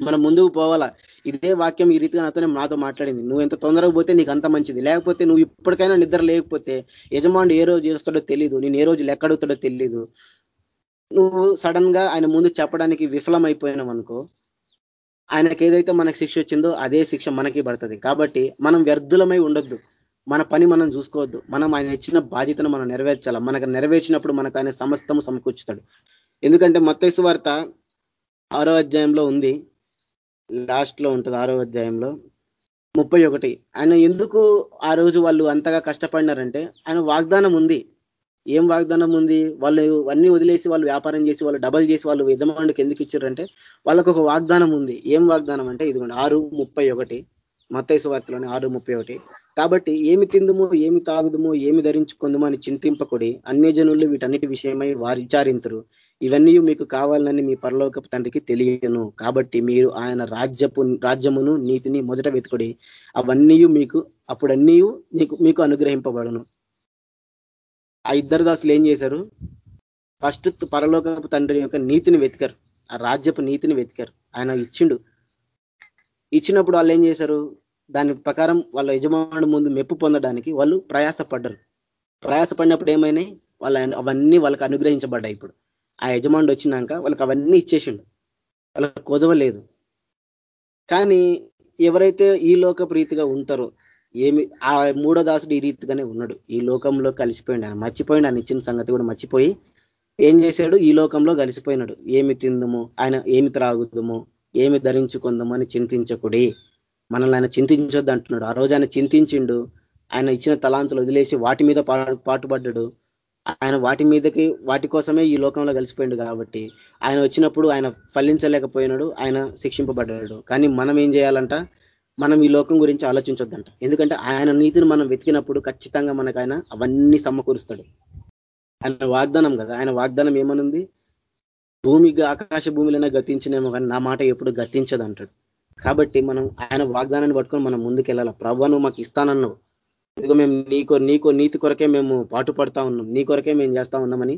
మనం ముందుకు పోవాలా? ఇదే వాక్యం ఈ రీతిగా నాతోనే నాతో మాట్లాడింది. నువ్వు ఎంత తొందరగా పోతే నీకు అంత మంచిది. లేకపోతే నువ్వు ఇప్పటికైనా నిద్ర లేకపోతే యజమానుడు ఏ రోజు చేస్తాడో తెలియదు నేను ఏ రోజు లెక్కడుతాడో తెలియదు నువ్వు సడన్గా ఆయన ముందు చెప్పడానికి విఫలం అనుకో ఆయనకి ఏదైతే మనకు శిక్ష వచ్చిందో అదే శిక్ష మనకి పడుతుంది. కాబట్టి మనం వ్యర్థులమై ఉండొద్దు. మన పని మనం చూసుకోవద్దు. మనం ఆయన ఇచ్చిన బాధ్యతను మనం నెరవేర్చాలి? మనకు నెరవేర్చినప్పుడు మనకు ఆయన సమస్తము సమకూర్చుతాడు. ఎందుకంటే మత్తైసు వార్త ఆరో అధ్యాయంలో ఉంది. లాస్ట్లో ఉంటుంది ఆరో అధ్యాయంలో ముప్పై ఒకటి. ఆయన ఎందుకు ఆ రోజు వాళ్ళు అంతగా కష్టపడినారంటే ఆయన వాగ్దానం ఉంది. ఏం వాగ్దానం ఉంది? వాళ్ళు అన్ని వదిలేసి వాళ్ళు వ్యాపారం చేసి వాళ్ళు డబల్ చేసి వాళ్ళు యజమానుడికి ఎందుకు ఇచ్చారంటే వాళ్ళకు ఒక వాగ్దానం ఉంది. ఏం వాగ్దానం అంటే ఇదిగోండి ఆరు ముప్పై ఒకటి మత్తైసు వార్తలోని ఆరు ముప్పై ఒకటి. కాబట్టి ఏమి తిందుమో ఏమి తాగుదుమో ఏమి ధరించుకుందుమో అని చింతింపకుడి అన్ని జనులు వీటన్నిటి విషయమై వారు విచారించరు ఇవన్నీ మీకు కావాలని మీ పరలోక తండ్రికి తెలియను. కాబట్టి మీరు ఆయన రాజ్యపు రాజ్యమును నీతిని మొదట వెతుకుడి. అవన్నీ మీకు అప్పుడన్నీ మీకు మీకు అనుగ్రహింపబడను. ఆ ఇద్దరు దాసులు ఏం చేశారు? ఫస్ట్ పరలోకపు తండ్రి యొక్క నీతిని వెతికారు. ఆ రాజ్యపు నీతిని వెతికారు. ఆయన ఇచ్చిండు. ఇచ్చినప్పుడు వాళ్ళు ఏం చేశారు? దాని ప్రకారం వాళ్ళ యజమానుడు ముందు మెప్పు పొందడానికి వాళ్ళు ప్రయాసపడ్డరు. ప్రయాసపడినప్పుడు ఏమైనాయి? వాళ్ళ అవన్నీ వాళ్ళకి అనుగ్రహించబడ్డాయి ఇప్పుడు. ఆ యజమానుడు వచ్చినాక వాళ్ళకి అవన్నీ ఇచ్చేసిండు. వాళ్ళకి కొదవలేదు. కానీ ఎవరైతే ఈ లోక ప్రీతిగా ఉంటారో ఏమి ఆ మూడో దాసుడు ఈ రీతిగానే ఉన్నాడు. ఈ లోకంలో కలిసిపోయిండు ఆయన. మర్చిపోయిండు ఆయన ఇచ్చిన సంగతి కూడా మర్చిపోయి ఏం చేశాడు? ఈ లోకంలో కలిసిపోయినాడు. ఏమి తిందుము? ఆయన ఏమి త్రాగుదము? ఏమి ధరించుకుందాము అని చింతించకుడి. మనల్ని ఆయన చింతించొద్దు అంటున్నాడు. ఆ రోజు ఆయన చింతించిండు. ఆయన ఇచ్చిన తలాంతులు వదిలేసి వాటి మీద పాటుపడ్డాడు. ఆయన వాటి మీదకి వాటి కోసమే ఈ లోకంలో కలిసిపోయిండు కాబట్టి ఆయన వచ్చినప్పుడు ఆయన ఫలించలేకపోయినాడు. ఆయన శిక్షింపబడ్డాడు. కానీ మనం ఏం చేయాలంట? మనం ఈ లోకం గురించి ఆలోచించొద్దంట. ఎందుకంటే ఆయన నీతిని మనం వెతికినప్పుడు ఖచ్చితంగా మనకు ఆయన అవన్నీ సమకూరుస్తాడు. ఆయన వాగ్దానం కదా ఆయన వాగ్దానం ఏమనుంది? భూమి ఆకాశ భూమిలోనే గతించినేమో కానీ నా మాట ఎప్పుడు గతించదు అంటాడు కాబట్టి మనం ఆయన వాగ్దానాన్ని పట్టుకొని మనం ముందుకెళ్ళాలి? ప్రభు నువ్వు మాకు ఇస్తానన్నావు. ఇదిగో మేము నీకో నీకో నీతి కొరకే మేము పాటు పడతా ఉన్నాం. నీ కొరకే మేము చేస్తా ఉన్నామని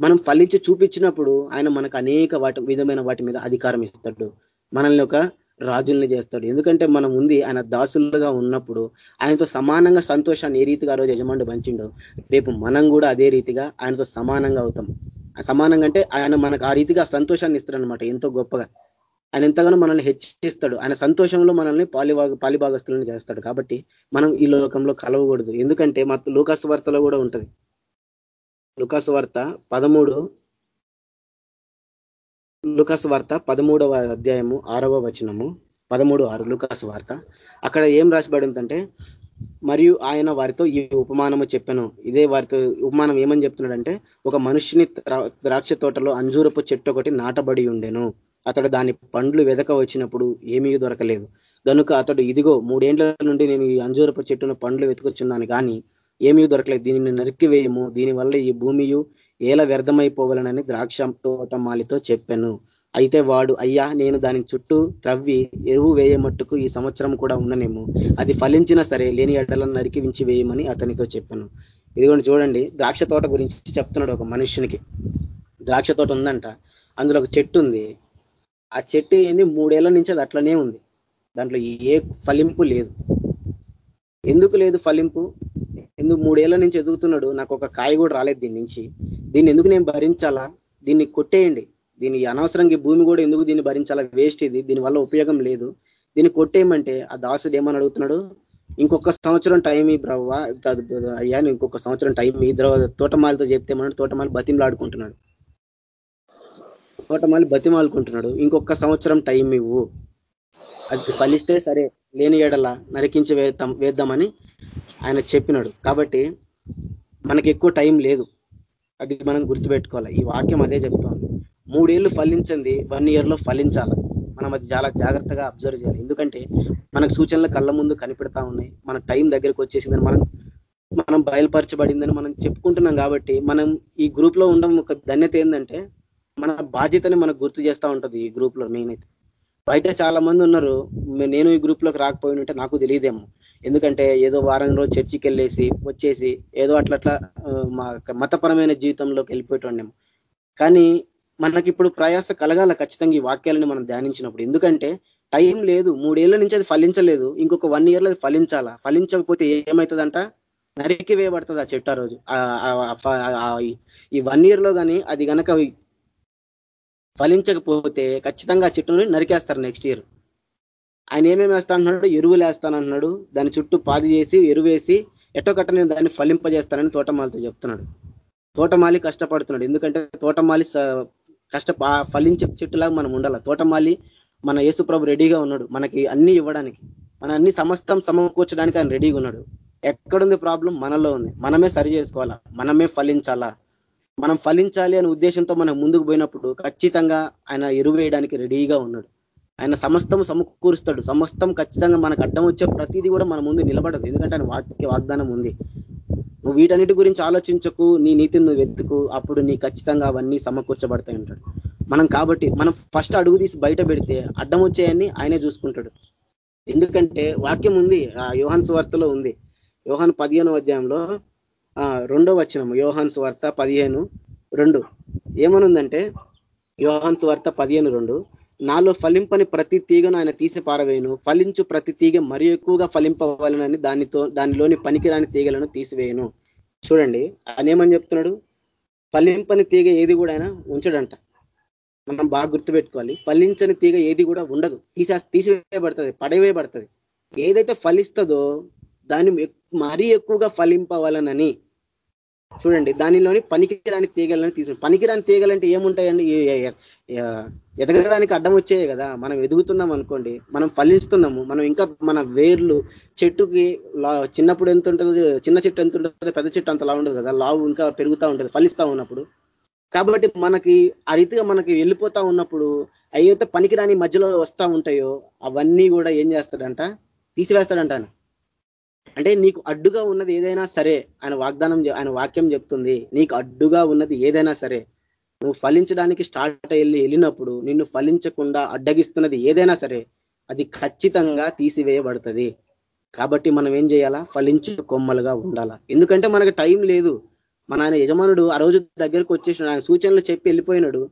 మనం ఫలించి చూపించినప్పుడు ఆయన మనకు అనేక వాటి విధమైన వాటి మీద అధికారం ఇస్తాడు. మనల్ని ఒక రాజుల్ని చేస్తాడు. ఎందుకంటే మనం ఉంది ఆయన దాసులుగా ఉన్నప్పుడు ఆయనతో సమానంగా సంతోషాన్ని ఏ రీతిగా ఆ రోజు యజమానుడు పంచిండో రేపు మనం కూడా అదే రీతిగా ఆయనతో సమానంగా అవుతాం. సమానంగా అంటే ఆయన మనకు ఆ రీతిగా సంతోషాన్ని ఇస్తాడనమాట ఎంతో గొప్పగా. ఆయన ఎంతగానో మనల్ని హెచ్చిస్తాడు. ఆయన సంతోషంలో మనల్ని పాలిభాగ పాలిభాగస్తులను చేస్తాడు. కాబట్టి మనం ఈ లోకంలో కలవకూడదు. ఎందుకంటే మా లూకాసు వార్తలో కూడా ఉంటుంది. లుకాసు వార్త పదమూడు లుకాస్ వార్త పదమూడవ అధ్యాయము ఆరవ వచనము. పదమూడు ఆరు లుకాస్ వార్త. అక్కడ ఏం రాసిబడిందంటే మరియు ఆయన వారితో ఈ ఉపమానము చెప్పాను. ఇదే వారితో ఉపమానం ఏమని చెప్తున్నాడంటే ఒక మనుషుని ద్రాక్ష తోటలో అంజూరపు చెట్టు ఒకటి నాటబడి ఉండెను. అతడు దాని పండ్లు వెదక వచ్చినప్పుడు ఏమీ దొరకలేదు. గనుక అతడు ఇదిగో మూడేండ్ల నుండి నేను ఈ అంజూరపు చెట్టును పండ్లు వెతుకొచ్చున్నాను కానీ ఏమీ దొరకలేదు. దీనిని నరికివేయము. దీనివల్ల ఈ భూమియు ఏల వ్యర్థమైపోవాలనని ద్రాక్ష తోట మాలితో చెప్పాను. అయితే వాడు అయ్యా నేను దాని చుట్టూ త్రవ్వి ఎరువు వేయమట్టుకు ఈ సంవత్సరం కూడా ఉండనేమో. అది ఫలించినా సరే లేని ఎడ్డలను నరికి వించి వేయమని అతనితో చెప్పాను. ఇదిగోండి చూడండి ద్రాక్ష తోట గురించి చెప్తున్నాడు ఒక మనుషునికి ద్రాక్ష తోట ఉందంట. అందులో ఒక చెట్టు ఉంది. ఆ చెట్టు ఏంది? మూడేళ్ళ నుంచి అది అట్లనే ఉంది. దాంట్లో ఏ ఫలింపు లేదు. ఎందుకు లేదు ఫలింపు? ఎందుకు మూడేళ్ళ నుంచి ఎదుగుతున్నాడు? నాకు ఒక కాయ కూడా రాలేదు దీని నుంచి. దీన్ని ఎందుకు నేను భరించాలా? దీన్ని కొట్టేయండి. దీని అనవసరంగా భూమి కూడా ఎందుకు దీన్ని భరించాలా? వేస్ట్ ఇది. దీని వల్ల ఉపయోగం లేదు. దీన్ని కొట్టేయమంటే ఆ దాసుడు ఏమని అడుగుతున్నాడు? ఇంకొక సంవత్సరం టైం ఈ బ్రవ్వ అయ్యా ఇంకొక సంవత్సరం టైం ఈ తోటమాలతో చెప్తే మనం తోటమాలి బతిమలాడుకుంటున్నాడు. తోటమాలి బతిమాలుకుంటున్నాడు ఇంకొక సంవత్సరం టైం ఇవ్వు. అది ఫలిస్తే సరే లేని ఏడలా నరికించి వేద్దాం వేద్దామని ఆయన చెప్పినాడు. కాబట్టి మనకి ఎక్కువ టైం లేదు. అది మనం గుర్తుపెట్టుకోవాలి. ఈ వాక్యం అదే చెప్తోంది. మూడేళ్ళు ఫలించింది వన్ ఇయర్లో ఫలించాలి. మనం అది చాలా జాగ్రత్తగా అబ్జర్వ్ చేయాలి. ఎందుకంటే మనకు సూచనలు కళ్ళ ముందు కనిపెడతా ఉన్నాయి. మన టైం దగ్గరికి వచ్చేసిందని మనం మనం బయలుపరచబడిందని మనం చెప్పుకుంటున్నాం కాబట్టి మనం ఈ గ్రూప్లో ఉండడం ఒక ధన్యత ఏంటంటే మన బాధ్యతని మనకు గుర్తు చేస్తూ ఉంటుంది ఈ గ్రూప్లో మెయిన్ అయితే. బయట చాలా మంది ఉన్నారు నేను ఈ గ్రూప్లోకి రాకపోయి ఉంటే నాకు తెలియదేమో. ఎందుకంటే ఏదో వారం రోజు చర్చికి వెళ్ళేసి వచ్చేసి ఏదో అట్లట్లా మా మతపరమైన జీవితంలోకి వెళ్ళిపోయేటోండేమో కానీ మనకి ఇప్పుడు ప్రయాస కలగాల ఖచ్చితంగా ఈ వాక్యాలను మనం ధ్యానించినప్పుడు. ఎందుకంటే టైం లేదు మూడేళ్ళ నుంచి అది ఫలించలేదు ఇంకొక వన్ ఇయర్లో అది ఫలించాలా? ఫలించకపోతే ఏమవుతుందంట నరికి వేయబడుతుంది ఆ చెట్టు రోజు. ఈ వన్ ఇయర్లో కానీ అది కనుక ఫలించకపోతే ఖచ్చితంగా ఆ చెట్టుని నరికేస్తారు నెక్స్ట్ ఇయర్. ఆయన ఏమేమి వేస్తా అంటున్నాడు ఎరువులు వేస్తానంటున్నాడు. దాని చుట్టూ పాది చేసి ఎరువేసి ఎటో కట్ట నేను దాన్ని ఫలింపజేస్తానని తోటమాలితో చెప్తున్నాడు. తోటమాలి కష్టపడుతున్నాడు. ఎందుకంటే తోటమాలి కష్ట ఫలించే చెట్టులాగా మనం ఉండాల. తోటమాలి మన యేసుప్రభు రెడీగా ఉన్నాడు. మనకి అన్ని ఇవ్వడానికి. మన అన్ని సమస్తం సమకూర్చడానికి ఆయన రెడీగా ఉన్నాడు. ఎక్కడుంది ప్రాబ్లం? మనలో ఉంది. మనమే సరి చేసుకోవాలా? మనమే ఫలించాలా? మనం ఫలించాలి అనే ఉద్దేశంతో మనం ముందుకు పోయినప్పుడు ఖచ్చితంగా ఆయన ఎరువు వేయడానికి రెడీగా ఉన్నాడు. ఆయన సమస్తం సమకూరుస్తాడు. సమస్తం ఖచ్చితంగా మనకు అడ్డం వచ్చే ప్రతిదీ కూడా మన ముందు నిలబడదు. ఎందుకంటే ఆయన వాక్య వాగ్దానం ఉంది. నువ్వు వీటన్నిటి గురించి ఆలోచించకు నీ నీతిని నువ్వు వెతుకు అప్పుడు నీ ఖచ్చితంగా అవన్నీ సమకూర్చబడతాయి అంటాడు. మనం కాబట్టి మనం ఫస్ట్ అడుగు తీసి బయట పెడితే అడ్డం వచ్చాయని ఆయనే చూసుకుంటాడు. ఎందుకంటే వాక్యం ఉంది ఆ యోహాన్ స్వార్తలో ఉంది. యోహాన్ పదిహేను అధ్యాయంలో రెండో వచ్చినము యోహాన్ స్వార్త పదిహేను రెండు. ఏమనుందంటే యోహాన్ స్వార్త పదిహేను రెండు. నాలో ఫలింపని ప్రతి తీగను ఆయన తీసి పారవేయను. ఫలించు ప్రతి తీగ మరి ఎక్కువగా ఫలింపవాలనని దానితో దానిలోని పనికిరాని తీగలను తీసివేయను. చూడండి ఆయన ఏమని చెప్తున్నాడు? ఫలింపని తీగ ఏది కూడా ఆయన ఉంచడంట. మనం బాగా గుర్తుపెట్టుకోవాలి. ఫలించని తీగ ఏది కూడా ఉండదు. తీసే తీసివేయబడుతుంది పడవేయబడుతుంది. ఏదైతే ఫలిస్తుందో దాన్ని మరీ ఎక్కువగా ఫలింపవాలనని చూడండి దానిలోని పనికిరాని తీగలని తీసు పనికిరాని తీగలంటే ఏముంటాయండి? ఎదగడానికి అడ్డం వచ్చాయి కదా. మనం ఎదుగుతున్నాం అనుకోండి మనం ఫలిస్తున్నాము మనం ఇంకా మన వేర్లు చెట్టుకి చిన్నప్పుడు ఎంత ఉంటుంది చిన్న చెట్టు ఎంత ఉంటుందో పెద్ద చెట్టు అంత లా ఉండదు కదా. లావు ఇంకా పెరుగుతూ ఉంటుంది ఫలిస్తూ ఉన్నప్పుడు. కాబట్టి మనకి ఆ రీతిగా మనకి వెళ్ళిపోతా ఉన్నప్పుడు అయ్యైతే పనికిరాని మధ్యలో వస్తూ ఉంటాయో అవన్నీ కూడా ఏం చేస్తాడంట? తీసివేస్తాడంట అంటే నీకు అడ్డుగా ఉన్నది ఏదైనా సరే ఆయన వాగ్దానం ఆయన వాక్యం చెప్తుంది. నీకు అడ్డుగా ఉన్నది ఏదైనా సరే నువ్వు ఫలించడానికి స్టార్ట్ వెళ్ళి వెళ్ళినప్పుడు నిన్ను ఫలించకుండా అడ్డగిస్తున్నది ఏదైనా సరే అది ఖచ్చితంగా తీసివేయబడుతుంది. కాబట్టి మనం ఏం చేయాలా? ఫలించు కొమ్మలుగా ఉండాలా. ఎందుకంటే మనకు టైం లేదు. మన ఆయన యజమానుడు ఆ రోజు దగ్గరకు వచ్చేసిన ఆయన సూచనలు చెప్పి వెళ్ళిపోయినాడు.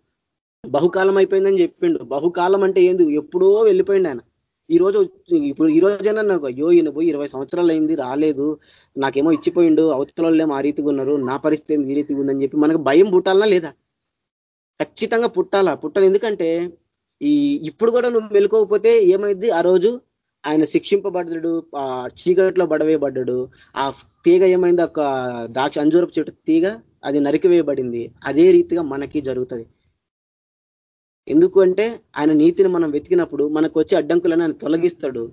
బహుకాలం అయిపోయిందని చెప్పిండు. బహుకాలం అంటే ఏంది? ఎప్పుడో వెళ్ళిపోయిండు ఆయన. ఈ రోజు ఇప్పుడు ఈ రోజైనా నాకు అయ్యో ఈయన పోయి ఇరవై సంవత్సరాలు అయింది రాలేదు నాకేమో ఇచ్చిపోయిండు అవతలలేమో ఆ రీతిగా ఉన్నారు నా పరిస్థితి ఈ రీతిగా ఉందని చెప్పి మనకు భయం పుట్టాలనా లేదా? ఖచ్చితంగా పుట్టాలా? పుట్టాలి ఎందుకంటే ఈ ఇప్పుడు కూడా నువ్వు మెలుకోకపోతే ఏమైంది? ఆ రోజు ఆయన శిక్షింపబడ్డాడు ఆ చీకట్లో బడవేయబడ్డాడు ఆ తీగ ఏమైంది? ఒక దాక్ష అంజూరపు చెట్టు తీగ అది నరికివేయబడింది. అదే రీతిగా మనకి జరుగుతుంది. ఎందుకు అంటే ఆయన నీతిని మనం వెతికినప్పుడు మనకు వచ్చే అడ్డంకులను ఆయన తొలగిస్తాడు.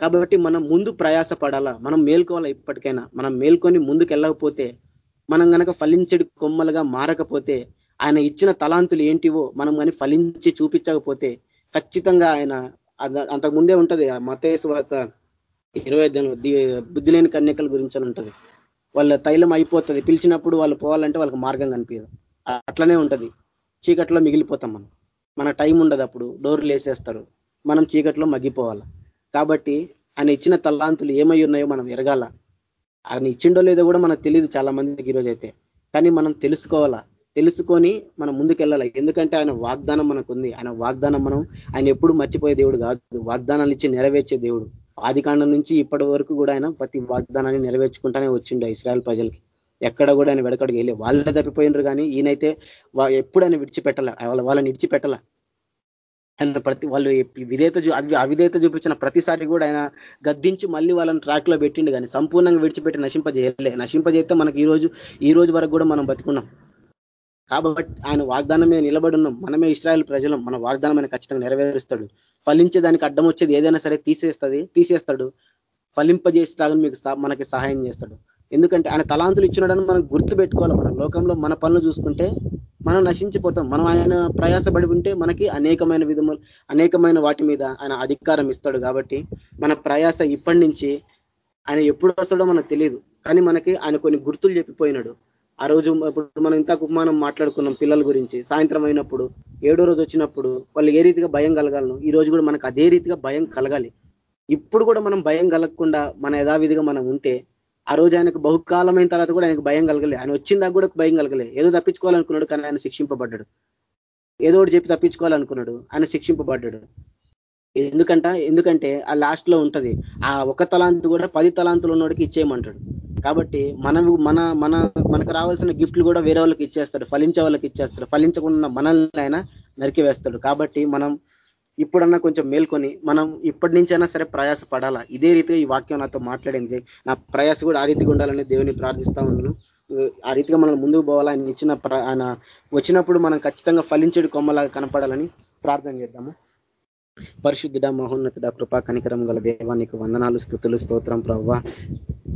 కాబట్టి మనం ముందు ప్రయాస పడాలా మనం మేల్కోవాలా ఇప్పటికైనా? మనం మేల్కొని ముందుకు వెళ్ళకపోతే మనం కనుక ఫలించడి కొమ్మలుగా మారకపోతే ఆయన ఇచ్చిన తలాంతులు ఏంటివో మనం కానీ ఫలించి చూపించకపోతే ఖచ్చితంగా ఆయన అంతకుముందే ఉంటది ఆ మతేసు ఇరవై బుద్ధి లేని కన్యకల గురించి అని ఉంటది. వాళ్ళ తైలం అయిపోతుంది. పిలిచినప్పుడు వాళ్ళు పోవాలంటే వాళ్ళకి మార్గం కనిపించదు అట్లనే ఉంటది. చీకట్లో మిగిలిపోతాం మనం. మన టైం ఉండదు అప్పుడు. డోర్లు వేసేస్తారు మనం చీకట్లో మగ్గిపోవాలి. కాబట్టి ఆయన ఇచ్చిన తల్లాంతులు ఏమై ఉన్నాయో మనం ఎరగాల. ఆయన ఇచ్చిండో లేదో కూడా మనకు తెలియదు చాలా మందికి ఈరోజు అయితే. కానీ మనం తెలుసుకోవాలా. తెలుసుకొని మనం ముందుకెళ్ళాలి. ఎందుకంటే ఆయన వాగ్దానం మనకు ఉంది. ఆయన వాగ్దానం మనం ఆయన ఎప్పుడు మర్చిపోయే దేవుడు కాదు. వాగ్దానాలు ఇచ్చి నెరవేర్చే దేవుడు. ఆది నుంచి ఇప్పటి వరకు కూడా ఆయన ప్రతి వాగ్దానాన్ని నెరవేర్చుకుంటానే వచ్చిండు ఇస్రాయల్ ప్రజలకి. ఎక్కడ కూడా ఆయన వెడకడుగు వెళ్ళి వాళ్ళే తప్పిపోయినరు కానీ ఈయనైతే ఎప్పుడు ఆయన విడిచిపెట్టాల. వాళ్ళని విడిచిపెట్టాల. ఆయన ప్రతి వాళ్ళు విధేత అవిధేత చూపించిన ప్రతిసారి కూడా ఆయన గద్దించి మళ్ళీ వాళ్ళని ట్రాక్లో పెట్టిండు కానీ సంపూర్ణంగా విడిచిపెట్టి నశింపజేయలే. నశింపజేస్తే మనకి ఈ రోజు ఈ రోజు వరకు కూడా మనం బతుకున్నాం. కాబట్టి ఆయన వాగ్దానం మీద నిలబడి ఉన్నాం. మనమే ఇస్రాయల్ ప్రజలం. మన వాగ్దానం ఆయన ఖచ్చితంగా నెరవేరుస్తాడు. ఫలించే దానికి అడ్డం వచ్చేది ఏదైనా సరే తీసేస్తుంది తీసేస్తాడు. ఫలింపజేసేలాగా మీకు మనకి సహాయం చేస్తాడు. ఎందుకంటే ఆయన తలాంతులు ఇచ్చినాడని మనం గుర్తు పెట్టుకోవాలి మన. లోకంలో మన పనులు చూసుకుంటే మనం నశించిపోతాం. మనం ఆయన ప్రయాసపడి ఉంటే మనకి అనేకమైన విధములు అనేకమైన వాటి మీద ఆయన అధికారం ఇస్తాడు కాబట్టి మన ప్రయాస ఇప్పటి నుంచి ఆయన ఎప్పుడు వస్తాడో మనకు తెలియదు కానీ మనకి ఆయన కొన్ని గుర్తులు చెప్పిపోయినాడు. ఆ రోజు ఇప్పుడు మనం ఇంత ఉపమానం మాట్లాడుకున్నాం పిల్లల గురించి. సాయంత్రం అయినప్పుడు ఏడో రోజు వచ్చినప్పుడు వాళ్ళు ఏ రీతిగా భయం కలగాలను? ఈ రోజు కూడా మనకు అదే రీతిగా భయం కలగాలి. ఇప్పుడు కూడా మనం భయం కలగకుండా మన యథావిధిగా మనం ఉంటే ఆ రోజు ఆయనకు బహుకాలమైన తర్వాత కూడా ఆయనకు భయం కలగలే. ఆయన వచ్చిందాక కూడా భయం కలగలే. ఏదో తప్పించుకోవాలనుకున్నాడు కానీ ఆయన శిక్షింపబడ్డాడు. ఏదో ఒకటి చెప్పి తప్పించుకోవాలనుకున్నాడు ఆయన శిక్షింపబడ్డాడు. ఎందుకంట ఎందుకంటే ఆ లాస్ట్లో ఉంటది. ఆ ఒక తలాంతు కూడా పది తలాంతులు ఉన్నోడికి ఇచ్చేయమంటాడు. కాబట్టి మన మన మన మనకు రావాల్సిన గిఫ్ట్లు కూడా వేరే వాళ్ళకి ఇచ్చేస్తాడు ఫలించే వాళ్ళకి ఇచ్చేస్తాడు. ఫలించకుండా మనల్ని ఆయన నరికివేస్తాడు. కాబట్టి మనం ఇప్పుడన్నా కొంచెం మేల్కొని మనం ఇప్పటి నుంచైనా సరే ప్రయాస పడాలా? ఇదే రీతిగా ఈ వాక్యం నాతో మాట్లాడింది. నా ప్రయాస కూడా ఆ రీతిగా ఉండాలని దేవుని ప్రార్థిస్తా ఉన్నాను. ఆ రీతిగా మనం ముందుకు పోవాలా? ఆయన ఇచ్చిన ఆయన వచ్చినప్పుడు మనం ఖచ్చితంగా ఫలించేడు కొమ్మలాగా కనపడాలని ప్రార్థన చేద్దాము. పరిశుద్ధుడ మహోన్నతుడ కృపా కనికరం గల దేవానికి వందనాలు స్థుతులు స్తోత్రం ప్రభావ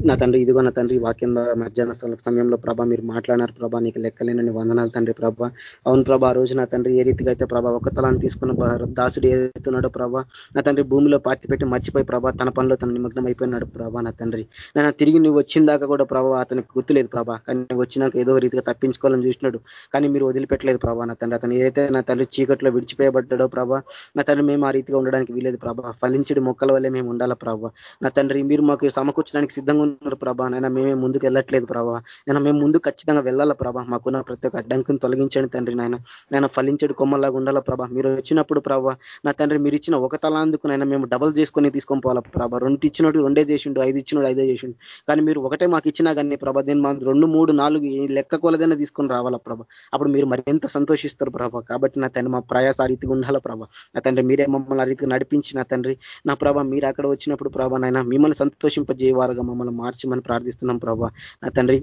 నా తండ్రి ఇదిగో నా తండ్రి వాక్యం మధ్యాహ్న సమయంలో ప్రభా మీరు మాట్లాడినారు ప్రభా నీకు లెక్కలేనని వందనాలు తండ్రి ప్రభా అవును ప్రభా ఆ రోజు నా తండ్రి ఏ రీతిగా అయితే ప్రభా ఒక తలాన్ని తీసుకున్న దాసుడు ఏదైతున్నాడో ప్రభా నా తండ్రి భూమిలో పాతి పెట్టి మర్చిపోయి ప్రభా తన పనిలో తన నిమగ్నం అయిపోయినాడు ప్రభా నా తండ్రి. నేను తిరిగి నువ్వు వచ్చిన దాకా కూడా ప్రభా అతనికి గుర్తులేదు ప్రభా కానీ వచ్చినాక ఏదో రీతిగా తప్పించుకోవాలని చూసినాడు కానీ మీరు వదిలిపెట్టలేదు ప్రభా నా తండ్రి. అతను ఏదైతే నా తల్లి చీకట్లో విడిచిపోయబడ్డాడో ప్రభా నా తండ్రి మేము రీతిగా ఉండడానికి వీలేదు ప్రభా. ఫలించడి మొక్కల వల్లే మేము ఉండాలా ప్రభా. నా తండ్రి మీరు మాకు సమకూర్చడానికి సిద్ధంగా ఉన్నారు ప్రభా. నైనా మేమే ముందుకు వెళ్ళట్లేదు ప్రభా. నేను మేము ముందు ఖచ్చితంగా వెళ్ళాలా ప్రభా. మాకున్న ప్రతి ఒక్క అడ్డంకిని తొలగించండి తండ్రి నాయన. నేను ఫలించడు కొమ్మలాగా ఉండాలా ప్రభా. మీరు వచ్చినప్పుడు ప్రభా నా తండ్రి మీరు ఇచ్చిన ఒక తలాందుకు నైనా మేము డబల్ చేసుకొని తీసుకొని పోవాలా ప్రభా. రెండు ఇచ్చినట్టు రెండే చేసిండు ఐదు ఇచ్చినట్టు ఐదే చేసిండు. కానీ మీరు ఒకటే మాకు ఇచ్చినా కానీ ప్రభా దీన్ని మాకు రెండు మూడు నాలుగు లెక్క కొలదైనా తీసుకొని రావాలా ప్రభా. అప్పుడు మీరు మరింత సంతోషిస్తారు ప్రభా. కాబట్టి నా తండ్రి మా ప్రయాస రీతిగా ఉండాలా ప్రభా. నా తండ్రి మీరే మమ్మల్ని ఆ నడిపించిన తండ్రి నా ప్రభా మీరు అక్కడ వచ్చినప్పుడు ప్రభా నైనా మిమ్మల్ని సంతోషింపజేయవారుగా మమ్మల్ని మార్చమని ప్రార్థిస్తున్నాం ప్రభా. నా తండ్రి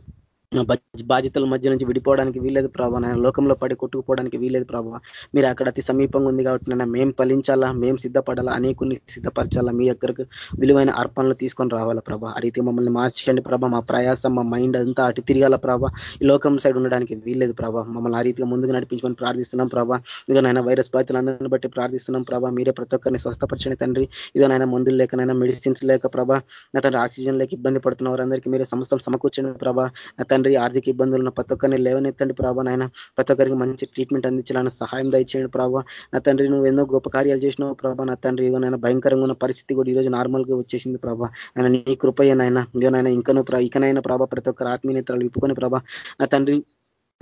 బాధ్యతల మధ్య నుంచి విడిపోవడానికి వీలేదు ప్రభా. నాయన లోకంలో పడి కొట్టుకుపోవడానికి వీలేదు ప్రభా. మీరు అక్కడ అతి సమీపంగా ఉంది కాబట్టి నేను మేము ఫలించాలా మేము సిద్ధపడాలా అనేకుని సిద్ధపరచాలా మీ దగ్గరకు విలువైన అర్పణలు తీసుకొని రావాలా ప్రభా. ఆ రీతి మమ్మల్ని మార్చండి ప్రభా. మా ప్రయాసం మా మైండ్ అంతా అటు తిరగాల ప్రభా. ఈ లోకం సైడ్ ఉండడానికి వీల్లేదు ప్రభా. మమ్మల్ని ఆ రీతిగా ముందుకు నడిపించుకొని ప్రార్థిస్తున్నాం ప్రభా. ఇదో నాయన వైరస్ బాధితులందరిని బట్టి ప్రార్థిస్తున్నాం ప్రభా. మీరే ప్రతి ఒక్కరిని స్వస్థపరచండి తండ్రి. ఇదో నాయన మందులు లేకనైనా మెడిసిన్స్ లేక ప్రభా. నా తండ్రి ఆక్సిజన్ లేక ఇబ్బంది పడుతున్న వారందరికీ మీరే సంస్థలు సమకూర్చండి ప్రభా. తండ్రి ఆర్థిక ఇబ్బందులు ఉన్న ప్రతి ఒక్కరిని లేవనెత్తండి ప్రభా. నాయన ప్రతి ఒక్కరికి మంచి ట్రీట్మెంట్ అందించాలని సహాయం దయచేయండి ప్రభా. నా తండ్రి నువ్వు ఎన్నో గొప్ప కార్యాలు చేసినావు ప్రభా. నా తండ్రి ఇవన్న భయంకరంగా ఉన్న పరిస్థితి కూడా ఈరోజు నార్మల్గా వచ్చేసింది ప్రభా. ఆయన నీ కృపయ్యనైనా ఇగో ఇంకనూ ఇకనైనా ప్రభా ప్రతి ఒక్కరు ఆత్మీయతలు విప్పుకొని ప్రభా. నా తండ్రి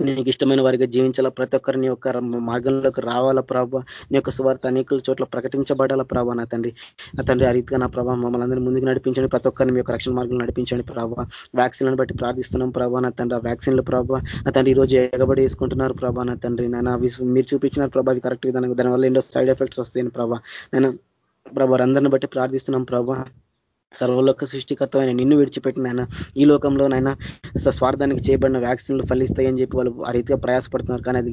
నీకు ఇష్టమైన వారిగా జీవించాలా? ప్రతి ఒక్కరిని యొక్క మార్గంలోకి రావాలా ప్రభావ నీ యొక్క స్వార్థ అనేక చోట్ల ప్రకటించబడాలా ప్రభావ నా తండ్రి? నా తండ్రి ఆ రీతిగా నా ప్రభావ మమ్మల్ని అందరినీ ముందుకు నడిపించండి. ప్రతి ఒక్కరిని మీ యొక్క రక్షణ మార్గంలో నడిపించండి ప్రభావ వ్యాక్సిన్లను బట్టి ప్రార్థిస్తున్నాం ప్రభావ నా తండ్రి. ఆ వ్యాక్సిన్లు ప్రభావ నా తండ్రి ఈ రోజు ఎగబడి వేసుకుంటున్నారు ప్రభా నా తండ్రి. నేను మీరు చూపించిన ప్రభావ కరెక్ట్ విధానం దానివల్ల ఎన్నో సైడ్ ఎఫెక్ట్స్ వస్తాయని ప్రభా. నేను ప్రభావ అందరిని బట్టి ప్రార్థిస్తున్నాం ప్రభా. సర్వలోక సృష్టికర్తమైన నిన్ను విడిచిపెట్టిన ఈ లోకంలో నైనా స్వార్థానికి చేయబడిన వ్యాక్సిన్లు ఫలిస్తాయని చెప్పి వాళ్ళు ఆ రీతిగా ప్రయాసపడుతున్నారు. కానీ అది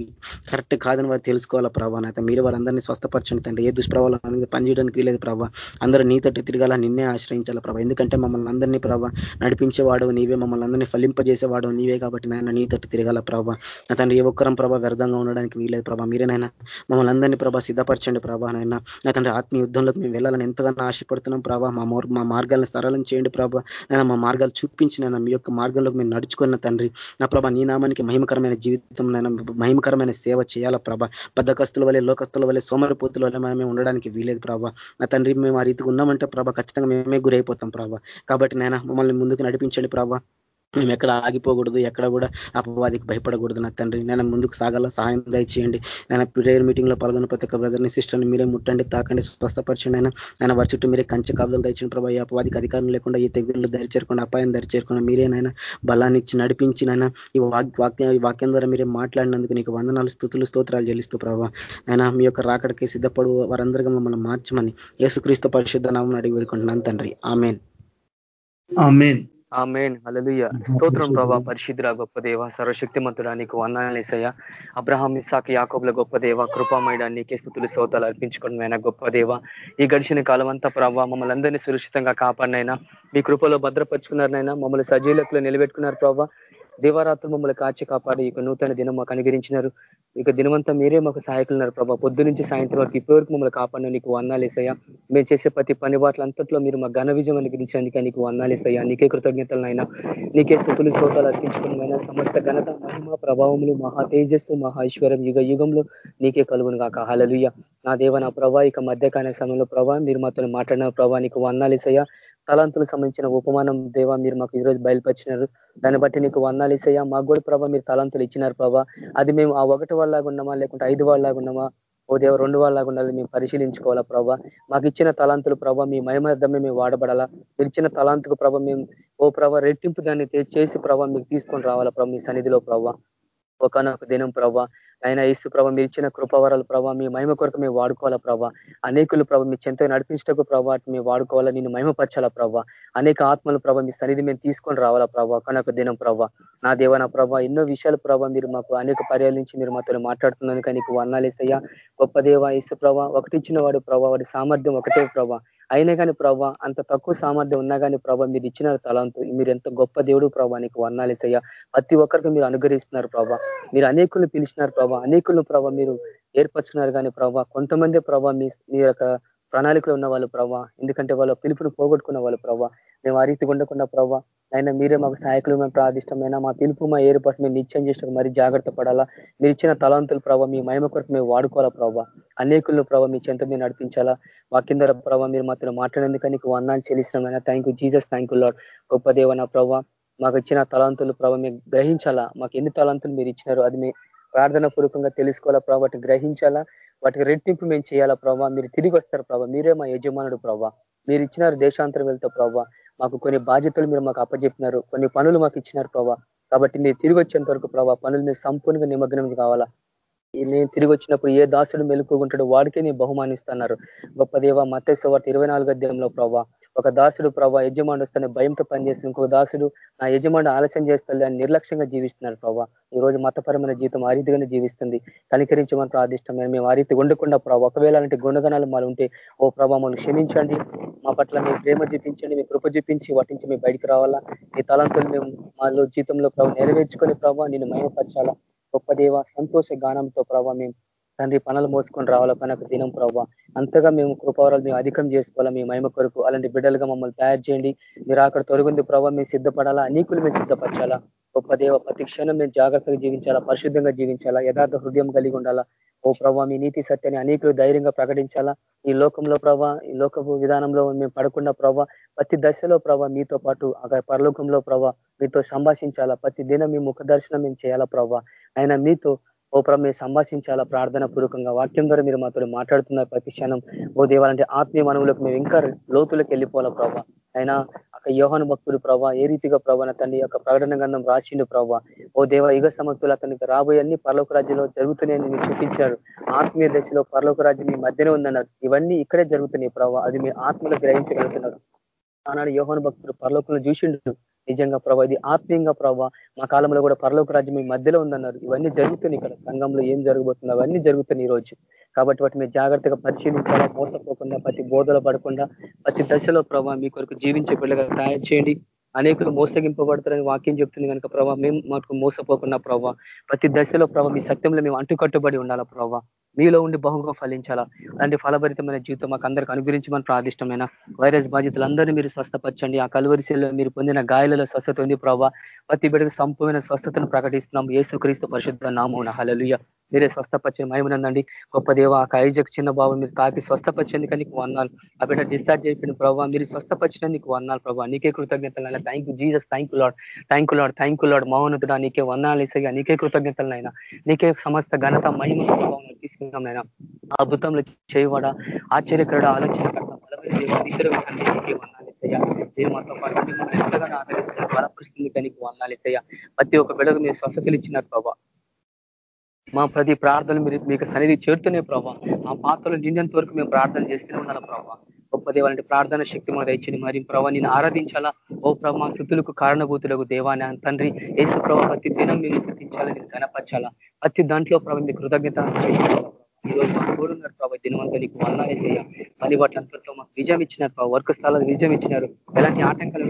కరెక్ట్ కాదని వారు తెలుసుకోవాలా ప్రభా? అయితే మీరు వారందరినీ స్వస్థపరచండి తండ్రి. ఏ దుష్ప్రభావాలు పనిచేయడానికి వీలేదు ప్రభా. అందరూ నీతోటి తిరగాల నిన్నే ఆశ్రయించాల ప్రభా. ఎందుకంటే మమ్మల్ని అందరినీ ప్రభా నడిపించేవాడు నీవే. మమ్మల్ని అందరినీ ఫలింపజేసేవాడు నీవే కాబట్టి నాయన నీతోటి తిరగాల ప్రభా. నా తండ్రి ఏ ఒక్కరం ప్రభా వ్యర్థంగా ఉండడానికి వీలేదు ప్రభా. మీరేనైనా మమ్మల్ని అందరినీ ప్రభా సిద్ధపరచండి ప్రభా నైనా నా తండ్రి ఆత్మీయ యుద్ధంలోకి మేము వెళ్ళాలని ఎంతగానో ఆశపడుతున్నాం ప్రభా. మా మా మార్గాలను సరళం చేయండి ప్రభా. నేను మా మార్గాలు చూపించిన మీ యొక్క మార్గంలోకి మేము నడుచుకున్న తండ్రి. నా ప్రభా నీ నామానికి మహిమకరమైన జీవితం నేను మహిమకరమైన సేవ చేయాలా ప్రభా. బద్దకస్తుల వల్లే లోకస్తుల వల్లే సోమరిపోతుల వల్ల మేము ఉండడానికి వీలేదు ప్రభా. నా తండ్రి మేము ఆ రీతికి ఉన్నామంటే ప్రభా ఖచ్చితంగా మేమే గురైపోతాం ప్రభా. కాబట్టి నేను మమ్మల్ని ముందుకు నడిపించండి ప్రభా. మేము ఎక్కడ ఆగిపోకూడదు ఎక్కడ కూడా అపవాదికి భయపడకూడదు. నా తండ్రి నేను ముందుకు సాగాల సహాయం దయచేయండి. నేను ప్రేయర్ మీటింగ్లో పాల్గొన్న ప్రతి ఒక్క బ్రదర్ని సిస్టర్ని మీరే ముట్టండి తాకండి స్వస్థపరచండి అయినా. ఆయన వారి చుట్టూ మీరే కంచె కాపుదలు దయచండి ప్రభా ఈ అపవాదికి అధికారం లేకుండా ఈ తెగుళ్ళు దరి చేరుకుండా అపాయం దరి చేరుకుండా మీరేనైనా బలాన్ని ఇచ్చి నడిపించినైనా ఈ వాక్యం ఈ వాక్యం ద్వారా మీరే మాట్లాడినందుకు నీకు వందనాలు స్థుతులు స్తోత్రాలు చెల్లిస్తూ ప్రభావ ఆయన మీ యొక్క రాకడికి సిద్ధపడు వారందరిగా మమ్మల్ని మార్చమని యేసుక్రీస్తు పరిశుద్ధ నామం అడిగి వేడుకుంటున్నాను తండ్రి. ఆమెన్. ఆమెన్. ఆమెన్. అలలుయ స్తోత్రం ప్రభా పరిశుద్ధుల గొప్ప దేవ సర్వశక్తిమంతుడా నీకు వందాలేసయ్య అబ్రహాం ఇసాక్ యాకోబుల గొప్ప దేవ కృపామయడా నీకే స్థుతులు స్తోతాలు అర్పించుకోవడం గొప్ప దేవ. ఈ గడిచిన కాలం అంతా ప్రభావ మమ్మల్ని అందరినీ సురక్షితంగా కాపాడినైనా మీ కృపలో భద్రపరుచుకున్నారనైనా మమ్మల్ని సజీలకులు నిలబెట్టుకున్నారు ప్రభావ దివారాత్రులు మమ్మల్ని కాచి కాపాడి ఇక నూతన దినం మాకు అనుగరించినారు ఇక దినమంతా మీరే మాకు సహాయకులున్నారు ప్రభా. పొద్దు నుంచి సాయంత్రం వరకు ఇప్పటివరకు మమ్మల్ని కాపాడిన నీకు వందాలేసయ్యా మేము చేసే ప్రతి పని అంతట్లో మీరు మా ఘన విజయం అనుగ్రహించేందుకే నీకు వందాలేసయ్యా నీకే కృతజ్ఞతలు అయినా నీకే స్థుతులు శ్రోతాలు అర్పించుకున్న సమస్త ఘనత మహిమ ప్రభావములు మహా తేజస్సు మహా ఐశ్వర్యం యుగ యుగంలో నీకే కలుగును కాక హలలుయ్య నా దేవ నా ప్రభా ఇక మధ్యకాల సమయంలో ప్రభా మీరు మాతో మాట్లాడిన ప్రభా నీకు వందాలేసయ్యా తలాంతులకు సంబంధించిన ఉపమానం దేవా మీరు మాకు ఈరోజు బయలుపరిచినారు. దాన్ని బట్టి నీకు వందాలు ఇసయ్యా మాకు కూడా ప్రభావ మీరు తలాంతులు ఇచ్చినారు ప్రభా. అది మేము ఆ ఒకటి వాళ్ళగా ఉన్నామా? లేకుంటే ఐదు వాళ్ళగా ఉన్నామా? ఓ దేవ రెండు వాళ్ళగా ఉండాలి. మేము పరిశీలించుకోవాలా ప్రభా? మాకు ఇచ్చిన తలాంతులు ప్రభా మీ మహిమర్థమే మేము వాడబడాలా? మీరు ఇచ్చిన తలాంతుకు ప్రభ మేము ఓ ప్రభా రెట్టింపు దాన్ని చేసి ప్రభా మీకు తీసుకొని రావాలా ప్రభా మీ సన్నిధిలో ప్రభా? ఒకనొక దినం ప్రభా ఆయన ఇసు ప్రభ మీరు ఇచ్చిన కృపవరాలు ప్రభావ మీ మహిమ కొరకు మేము వాడుకోవాలా ప్రభా. అనేకులు ప్రభావ మీ చెంత నడిపించటకు ప్రభావ మేము వాడుకోవాలా నేను మహిమపరచాలా ప్రభా. అనేక ఆత్మలు ప్రభావ మీ సన్నిధి మేము తీసుకొని రావాలా ప్రభా కనుక దినం ప్రభా. నా దేవ నా ప్రభా ఎన్నో విషయాలు ప్రభావ మీరు మాకు అనేక పర్యాల నుంచి మీరు మాతో మాట్లాడుతున్నందుకు నీకు వర్ణాలేసయ్యా గొప్ప దేవ ఇసు ప్రభా ఒకటి ఇచ్చిన వాడు ప్రభా వాడి సామర్థ్యం ఒకటే ప్రభా. అయినా కానీ ప్రభా అంత తక్కువ సామర్థ్యం ఉన్నా కానీ ప్రభా మీరు ఇచ్చిన తలంతు మీరు ఎంత గొప్ప దేవుడు ప్రభా నీకు వర్ణాలేసయ్యా ప్రతి ఒక్కరికి మీరు అనుగ్రహిస్తున్నారు ప్రభా. మీరు అనేకులు పిలిచినారు ప్రభా అనేకులను ప్రభా మీరు ఏర్పరచుకున్నారు కానీ ప్రభా కొంతమంది ప్రభా మీ మీ యొక్క ప్రణాళికలో ఉన్న వాళ్ళు ప్రభా ఎందుకంటే వాళ్ళ పిలుపును పోగొట్టుకున్న వాళ్ళు ప్రభా మేము ఆ రీతి ఉండకుండా ప్రభా అయినా మీరే మాకు సహాయకులు మేము ప్రార్థిష్టమైనా మా పిలుపు మా ఏర్పాటు మేము నిత్యం చేసిన మరి జాగ్రత్త పడాలా. మీరు ఇచ్చిన తలాంతులు ప్రభావ మీ మహిమ కొరకు మేము వాడుకోవాలా ప్రభావ అనేకులను ప్రభావ మీ చెంత మీరు నడిపించాలా. వాకిందర ప్రభావ మీరు మాత్రం మాట్లాడేందుకు నీకు వందాన్ని చెల్లిస్తున్నామైనా thank you Jesus thank you lord గొప్ప దేవ నా ప్రభావ మాకు ఇచ్చిన తలాంతులు ప్రభావ మేము గ్రహించాలా? మాకు ఎన్ని తలాంతులు మీరు ఇచ్చినారు అది మీ ప్రార్థన పూర్వకంగా తెలుసుకోవాలా ప్రభావ గ్రహించాలా? వాటికి రెట్టింపు మేము చేయాలా ప్రభావ మీరు తిరిగి వస్తారు ప్రభావ మీరే మా యజమానుడు ప్రభావ మీరు ఇచ్చినారు దేశాంతరం వెళ్తా ప్రభావ మాకు కొన్ని బాధ్యతలు మీరు మాకు అప్పజెప్పినారు. కొన్ని పనులు మాకు ఇచ్చినారు ప్రభావ కాబట్టి మీరు తిరిగి వచ్చేంత వరకు ప్రభావ పనులు మీరు సంపూర్ణంగా నిమగ్నం కావాలా? నేను తిరిగి వచ్చినప్పుడు ఏ దాసుడు మెలుకుంటాడు వాడికే నేను బహుమానిస్తున్నారు. గొప్ప దేవ వాటి ఇరవై నాలుగు అధ్యాయంలో ప్రభావ ఒక దాసుడు ప్రభా యజమాను వస్తానే భయంతో పనిచేస్తుంది. ఇంకొక దాసుడు నా యజమాని ఆలస్యం చేస్తుంది అని నిర్లక్ష్యంగా జీవిస్తున్నారు ప్రభావ ఈ రోజు మతపరమైన జీవితం ఆ రీతిగానే జీవిస్తుంది. కనికరించమని ప్రార్థిష్టమైన మేము ఆ రీతి ఉండకుండా ప్రభావ ఒకవేళ అలాంటి గుణగణాలు మాలు ఉంటే ఓ ప్రభా మనం క్షమించండి. మా పట్ల మీ ప్రేమ చూపించండి మీ కృప చూపించి వాటి నుంచి మేము బయటకు రావాలా? మీ తలంతులు మేము మాలో జీవితంలో ప్రభావ నెరవేర్చుకొని ప్రభావ నేను మయమపరచాలా గొప్ప దేవ సంతోష గానంతో ప్రభావ మేము తండ్రి పనులు మోసుకొని రావాలా కనుక దినం ప్రభావ అంతగా మేము కృపవరాలు మేము అధికం చేసుకోవాలా మీ మహిమ కొరకు అలాంటి బిడ్డలుగా మమ్మల్ని తయారు చేయండి. మీరు అక్కడ తొలగింది ప్రభావ మేము సిద్ధపడాలా అనేకులు మేము సిద్ధపరచాలా. గొప్ప దేవ ప్రతి క్షణం మేము జాగ్రత్తగా జీవించాలా పరిశుద్ధంగా జీవించాలా యథార్థ హృదయం కలిగి ఉండాలా. ఓ ప్రభావ మీ నీతి సత్యాన్ని అనేకులు ధైర్యంగా ప్రకటించాలా. ఈ లోకంలో ప్రభా ఈ లోకపు విధానంలో మేము పడకుండా ప్రభా ప్రతి దశలో ప్రభా మీతో పాటు అక్కడ పరలోకంలో ప్రభా మీతో సంభాషించాలా. ప్రతి దినం మీ ముఖ దర్శనం మేము చేయాలా ప్రభా. ఆయన మీతో ఓ ప్రభు మీరు సంభాషించాలా? ప్రార్థన పూర్వకంగా వాక్యం ద్వారా మీరు మాతో మాట్లాడుతున్నారు ప్రతి క్షణం. ఓ దేవాలంటే ఆత్మీయ మనవులకు మేము ఇంకా లోతులకు వెళ్ళిపోవాలా ప్రభా? అయినా ఒక యోహను భక్తుడు ప్రభా ఏ రీతిగా ప్రభా తండ్రి యొక్క ప్రకటన గంధం రాసిండు ప్రభా? ఓ దేవ యుగ సమర్థులు అతనికి రాబోయే అన్ని పర్లోక రాజ్యంలో జరుగుతున్నాయని మీరు చూపించారు ఆత్మీయ దశలో పర్లోక రాజ్యం మీ మధ్యనే ఉందన్నారు. ఇవన్నీ ఇక్కడే జరుగుతున్నాయి ప్రభావ అది మీ ఆత్మలో గ్రహించగలుగుతున్నారు. ఆనాడు యోహన భక్తుడు పరలోకంలో చూసిండు. నిజంగా ప్రభా ఇది ఆత్మీయంగా ప్రభావ మా కాలంలో కూడా పరలోక రాజ్యం మీ మధ్యలో ఉందన్నారు. ఇవన్నీ జరుగుతున్నాయి ఇక్కడ. సంఘంలో ఏం జరగబోతుంది అవన్నీ జరుగుతున్నాయి ఈ రోజు. కాబట్టి వాటి మీరు జాగ్రత్తగా పరిశీలించాలా? మోసపోకుండా ప్రతి బోధలు పడకుండా ప్రతి దశలో ప్రభావ మీ కొరకు జీవించే పిల్లగా తయారు చేయండి. అనేకులు మోసగింపబడతారని వాక్యం చెప్తుంది కనుక ప్రభావ మేము మాకు మోసపోకుండా ప్రభావ ప్రతి దశలో ప్రభావ మీ సత్యంలో మేము అంటుకట్టుబడి ఉండాలా ప్రభావ మీలో ఉండి బహుగా ఫలించాలా? అలాంటి ఫలభరితమైన జీవితం మాకు అందరికి అనుగ్రహించమని ప్రాదిష్టమైన వైరస్ బాధితులందరినీ మీరు స్వస్థపరచండి. ఆ కలువరిశీల్లో మీరు పొందిన గాయాలలో స్వస్థత ఉంది ప్రభావ ప్రతి బిడ్డకు సంపూర్ణ స్వస్థతను ప్రకటిస్తున్నాం. ఏసుక్రీస్తు పరిశుద్ధ నామం హలలుయ మీరే స్వస్థపరిచిన మహిమనందండి. గొప్ప దేవ ఆ కైజక్ చిన్న బాబు మీరు తాకి స్వస్థపరిచేందుకు నీకు వన్నాను ఆ బిడ్డ డిశ్చార్జ్ అయిపోయిన ప్రభావ మీరు స్వస్థపరిచినందుకు వన్నాను ప్రభావ నీకే కృతజ్ఞతలు thank you Jesus thank you lord thank you lord thank you lord మౌనతుడా నీకే వన్నాలు ఇసగా నీకే కృతజ్ఞతలు అయినా నీకే సమస్త ఘనత మహిమ ప్రభావం తీసుకున్నాం నైనా అద్భుతంలో చేయవాడ ఆశ్చర్యకరడ ఆలోచన మాతో పాటు ఎంతగానో ఆదరిస్తున్నారు. బలపరుస్తుంది కానీ వందాలు ప్రతి ఒక్క బిడకు మీరు స్వస్థతలు ఇచ్చినారు ప్రభావ మా ప్రతి ప్రార్థనలు మీరు మీకు సన్నిధి చేరుతూనే ప్రభావ ఆ పాత్రలు నిండినంత వరకు మేము ప్రార్థన చేస్తూనే ఉండాలి ప్రభావ గొప్ప దేవాలంటే ప్రార్థన శక్తి మా ఇచ్చింది మరి ప్రభావ నేను ఆరాధించాలా? ఓ ప్రభా శుద్ధులకు కారణభూతులకు దేవాన్ని తండ్రి ఏసు ప్రభావ ప్రతి దినం మీరు స్థుతించాలని కనపరచాలా ప్రతి దాంట్లో ప్రభావ మీ కృతజ్ఞత ఈరోజు రోజు తోడున్నారు ప్రభావ దినవంతా నీకు వందాలే చేయ మళ్ళీ వాటి అంతట్లో మాకు విజయం ఇచ్చినారు ప్రభావ వర్క్ స్థలాలు విజయం ఇచ్చినారు. ఎలాంటి ఆటంకాలు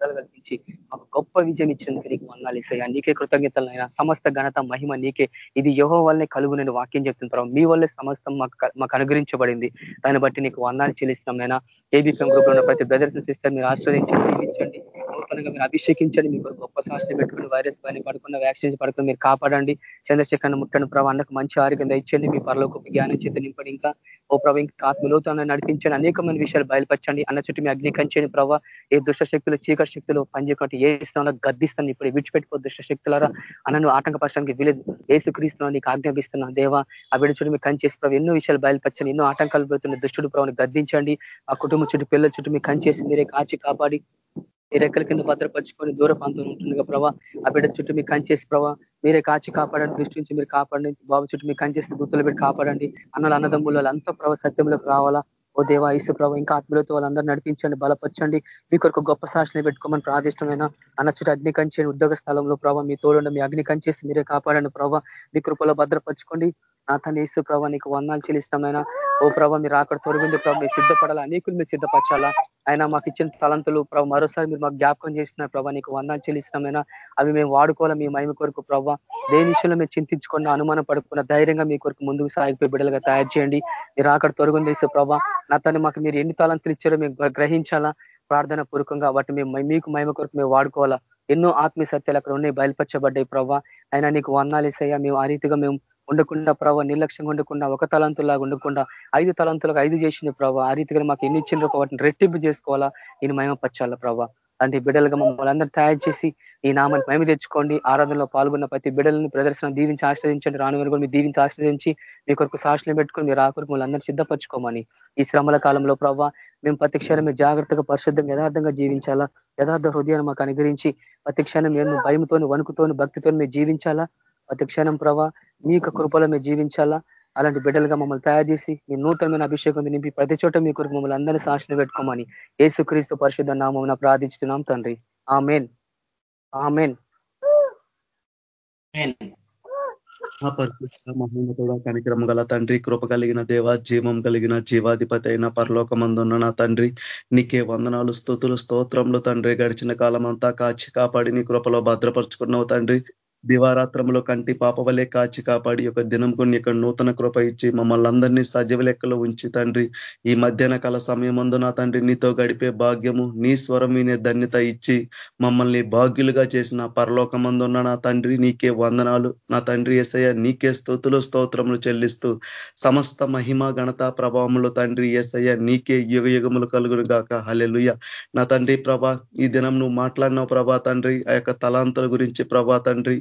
కల్పించి మాకు గొప్ప విజయం ఇచ్చినందుకు నీకు వందాలు ఇస్తాయా. నీకే కృతజ్ఞతలు అయినా సమస్త ఘనత మహిమ నీకే. ఇది యోహో వల్లనే కలుగు నేను వాక్యం చెప్తున్న ప్రభావ మీ వల్లే సమస్తం మాకు అనుగ్రహించబడింది. దాన్ని బట్టి నీకు వందాలు చెల్లిస్తున్నాం అయినా ఏబీపీఎం గ్రూప్లో ప్రతి బ్రదర్స్ సిస్టర్ మీరు ఆశ్రదించండి జీవించండి నూతనంగా మీరు అభిషేకించండి. మీకు గొప్ప శాస్త్రం పెట్టుకుని వైరస్ పైన పడుకున్న వ్యాక్సిన్స్ పడుకుని మీరు కాపాడండి. చంద్రశేఖర్ ముట్టని ప్రభావ అన్నకు మంచి ఆరోగ్యం ఇచ్చండి మీ పరలోకి జ్ఞానం చేత నింపడి. ఇంకా ఓ ప్రభు ఇంకా ఆత్మలోతో నడిపించండి. అనేకమైన విషయాలు బయలుపరచండి. అన్న చుట్టూ మీ అగ్నికంచండి ప్రభావ ఏ దుష్టశక్తులు చీకటి శక్తులు పనిచేయకుండా ఏ స్థానంలో గద్దిస్తాను. ఇప్పుడు విడిచిపెట్టుకో దుష్టశక్తులారా. అన్నను ఆటంకపరచడానికి వీలేదు. ఏసుక్రీస్తున్నాను నీకు ఆజ్ఞాపిస్తున్నాను. దేవా ఆ విడిచుడు చుట్టూ మీకు కంచేసి ప్రభు ఎన్నో విషయాలు బయలుపరచండి. ఎన్నో ఆటంకాలు పెడుతున్న దుష్టుడు ప్రభుని గద్దించండి. ఆ కుటుంబం చుట్టూ పిల్లల చుట్టూ మీకు కంచేసి మీరే కాచి కాపాడి. మీ రెక్కల కింద భద్రపరుచుకొని దూర ప్రాంతంలో ఉంటుండగా ప్రభా ఆ బిడ్డ చుట్టూ మీకు కంచేసి ప్రభా మీరే కాచి కాపాడండి దృష్టి నుంచి మీరు కాపాడండి బాబు చుట్టూ మీకు కంచేసి గుర్తులు పెట్టి కాపాడండి. అన్నల అన్నదమ్ములు అంతా ప్రభావ సత్యంలోకి రావాలా? ఓ దేవా ఇసు ప్రభావ ఇంకా ఆత్మీయులతో వాళ్ళందరూ నడిపించండి బలపరచండి. మీ కొరకు గొప్ప సాక్షిని పెట్టుకోమని ప్రాదిష్టమైన అన్న చుట్టూ అగ్ని కంచేయండి ఉద్యోగ స్థలంలో ప్రభావ మీ తోడు మీ అగ్ని కంచేసి మీరే కాపాడండి ప్రభావ మీ కృపలో భద్రపరచుకోండి. నా తన ఇసు ప్రభావ నీకు వందాలు చెల్లిష్టమైన ఓ ప్రభావ మీరు అక్కడ తొలగింది ప్రభావ మీరు సిద్ధపడాలా? అనేకులు మీరు సిద్ధపరచాలా? ఆయన మాకు ఇచ్చిన తలంతులు ప్రభావ మరోసారి మీరు మాకు జ్ఞాపకం చేసిన ప్రభావ నీకు వందాలు చెల్లిష్టమైన అవి మేము వాడుకోవాలా? మీ మహిమ కొరకు ప్రభావ దేని విషయంలో మేము చింతించుకున్న అనుమానం పడుకున్న ధైర్యంగా మీ కొరకు ముందుకు సాగిపోయి బిడ్డలుగా తయారు చేయండి. మీరు అక్కడ తొలగం చేసే ప్రభావ నా తను మాకు మీరు ఎన్ని తలంతులు ఇచ్చారో మేము గ్రహించాలా? ప్రార్థన పూర్వకంగా వాటి మేము మీకు మహిమ కొరకు మేము వాడుకోవాలా? ఎన్నో ఆత్మీయ సత్యాలు అక్కడ ఉన్నాయి బయలుపరచబడ్డాయి ప్రభావ అయినా నీకు వందాలు ఇస్తాయా మేము ఆ రీతిగా మేము ఉండకుండా ప్రభావ నిర్లక్ష్యంగా ఉండకుండా ఒక తలంతులాగా ఉండకుండా ఐదు తలంతులకు ఐదు చేసింది ప్రభావ ఆ రీతిగా మాకు ఎన్ని ఇచ్చిండ్రో వాటిని రెట్టింపు చేసుకోవాలా నేను మయమపరచాలా ప్రభావ అంటే బిడ్డలుగా మమ్మల్ని అందరూ తయారు చేసి ఈ నామాన్ని మేము తెచ్చుకోండి. ఆరాధనలో పాల్గొన్న ప్రతి బిడ్డలను ప్రదర్శన దీవించి ఆశ్రదించండి రాను వరకు మీరు దీవించి ఆశ్రదించి మీ కొరకు సాక్షులు పెట్టుకొని మీరు ఆకురకు మమ్మల్ని అందరూ సిద్ధపరచుకోమని ఈ శ్రమల కాలంలో ప్రభావ మేము ప్రతి క్షణం మీరు జాగ్రత్తగా పరిశుద్ధంగా యథార్థంగా జీవించాలా? యథార్థ హృదయాన్ని మాకు అనుగ్రహించి ప్రతి క్షణం మేము భయంతో వణుకుతోని భక్తితో మీరు జీవించాలా? ప్రతి క్షణం ప్రభా మీ యొక్క కృపలో మీరు జీవించాలా? అలాంటి బిడ్డలుగా మమ్మల్ని తయారు చేసి మీ నూతనమైన అభిషేకం నింపి ప్రతి చోట మీ కొరకు మమ్మల్ని అందరినీ సాక్షిని పెట్టుకోమని ఏసుక్రీస్తు పరిశుద్ధ నామం ప్రార్థించుతున్నాం తండ్రి. ఆ మెయిన్ ఆ మెయిన్ మహోన్నతుడ కనిక్రమ గల తండ్రి కృప కలిగిన దేవ జీవం కలిగిన జీవాధిపతి అయిన పరలోకమందున్న నా తండ్రి నీకే వందనాలు స్థుతులు స్తోత్రంలో తండ్రి. గడిచిన కాలం అంతా కాచి కాపాడి నీ కృపలో భద్రపరుచుకున్నావు తండ్రి. దివారాత్రంలో కంటి పాపవలే కాచి కాపాడి యొక్క దినం కొన్ని యొక్క నూతన కృప ఇచ్చి మమ్మల్ని అందరినీ సజీవ లెక్కలో ఉంచి తండ్రి ఈ మధ్యాహ్న కాల సమయమందు నా తండ్రి నీతో గడిపే భాగ్యము నీ స్వరం వినే ధన్యత ఇచ్చి మమ్మల్ని భాగ్యులుగా చేసిన పరలోకమందున్న నా తండ్రి నీకే వందనాలు. నా తండ్రి ఏసయ్య నీకే స్తోతులు స్తోత్రములు చెల్లిస్తూ సమస్త మహిమ ఘనత ప్రభావములు తండ్రి ఏసయ్య నీకే యుగ యుగములు కలుగును గాక. హలెలుయ నా తండ్రి ప్రభా ఈ దినం నువ్వు మాట్లాడినావు ప్రభా తండ్రి ఆ యొక్క తలాంతుల గురించి ప్రభా తండ్రి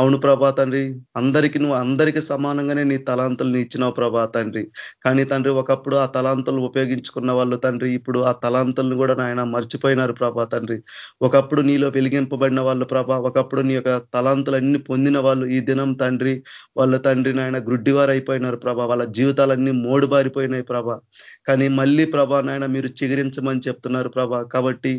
అవును ప్రభా తండ్రి. అందరికీ నువ్వు అందరికీ సమానంగానే నీ తలాంతులు ఇచ్చినావు ప్రభా తండ్రి. కానీ తండ్రి ఒకప్పుడు ఆ తలాంతులు ఉపయోగించుకున్న వాళ్ళు తండ్రి ఇప్పుడు ఆ తలాంతులను కూడా నాయన మర్చిపోయినారు ప్రభా తండ్రి. ఒకప్పుడు నీలో వెలిగింపబడిన వాళ్ళు ప్రభా ఒకప్పుడు నీ యొక్క తలాంతులన్నీ పొందిన వాళ్ళు ఈ దినం తండ్రి. వాళ్ళ తండ్రి నాయన గ్రుడ్డివారు అయిపోయినారు ప్రభా. వాళ్ళ జీవితాలన్నీ మోడుబారిపోయినాయి ప్రభా. కానీ మళ్ళీ ప్రభా నాయన మీరు చిగురించమని చెప్తున్నారు ప్రభా. కాబట్టి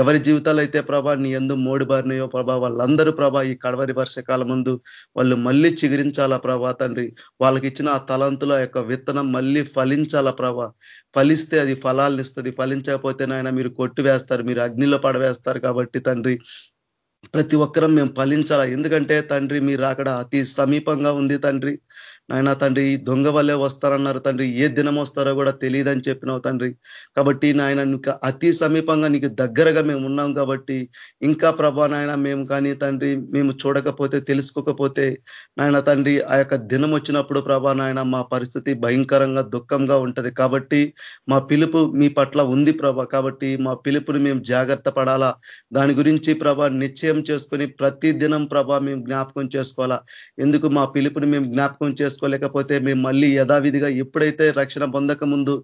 ఎవరి జీవితాలు అయితే ప్రభా నీ ఎందు మోడుబారినాయో ప్రభా వాళ్ళందరూ ప్రభా ఈ కడవరి వర్షకాల ముందు వాళ్ళు మళ్ళీ చిగురించాలా ప్రభా తండ్రి? వాళ్ళకి ఇచ్చిన ఆ తలంతుల యొక్క విత్తనం మళ్ళీ ఫలించాలా ప్రభా? ఫలిస్తే అది ఫలాలను ఇస్తుంది. ఫలించకపోతే నాయన మీరు కొట్టు వేస్తారు మీరు అగ్నిలో పడవేస్తారు కాబట్టి తండ్రి ప్రతి ఒక్కరం మేము ఫలించాలా? ఎందుకంటే తండ్రి మీరు అక్కడ అతి సమీపంగా ఉంది తండ్రి. నాయన తండ్రి దొంగ వల్లే వస్తారన్నారు తండ్రి. ఏ దినం వస్తారో కూడా తెలియదని చెప్పినావు తండ్రి. కాబట్టి నాయన నీకు అతి సమీపంగా నీకు దగ్గరగా మేము ఉన్నాం కాబట్టి ఇంకా ప్రభా నాయన మేము కానీ తండ్రి మేము చూడకపోతే తెలుసుకోకపోతే నాయన తండ్రి ఆ యొక్క దినం వచ్చినప్పుడు ప్రభా నాయన మా పరిస్థితి భయంకరంగా దుఃఖంగా ఉంటది. కాబట్టి మా పిలుపు మీ పట్ల ఉంది ప్రభా. కాబట్టి మా పిలుపుని మేము జాగ్రత్త పడాలా. దాని గురించి ప్రభా నిశ్చయం చేసుకొని ప్రతి దినం ప్రభా మేము జ్ఞాపకం చేసుకోవాలా. ఎందుకు మా పిలుపుని మేము జ్ఞాపకం చేసుకోలేకపోతే మేము మళ్ళీ యథావిధిగా ఎప్పుడైతే రక్షణ పొందక ముందు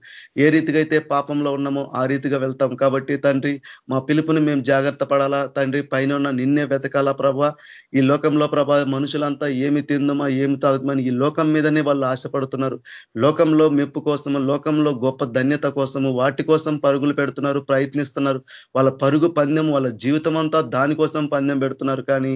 ఏ రీతిగా అయితే పాపంలో ఉన్నామో ఆ రీతిగా వెళ్తాం. కాబట్టి తండ్రి మా పిలుపుని మేము జాగ్రత్త పడాలా? తండ్రి పైన ఉన్న నిన్నే వెతకాలా ప్రభా? ఈ లోకంలో ప్రభా మనుషులంతా ఏమి తిందమా ఏమి తాగుతామని ఈ లోకం మీదనే వాళ్ళు ఆశపడుతున్నారు. లోకంలో మెప్పు కోసము లోకంలో గొప్ప ధన్యత కోసము వాటి కోసం పరుగులు పెడుతున్నారు ప్రయత్నిస్తున్నారు. వాళ్ళ పరుగు పందెం వాళ్ళ జీవితం అంతా దానికోసం పందెం పెడుతున్నారు. కానీ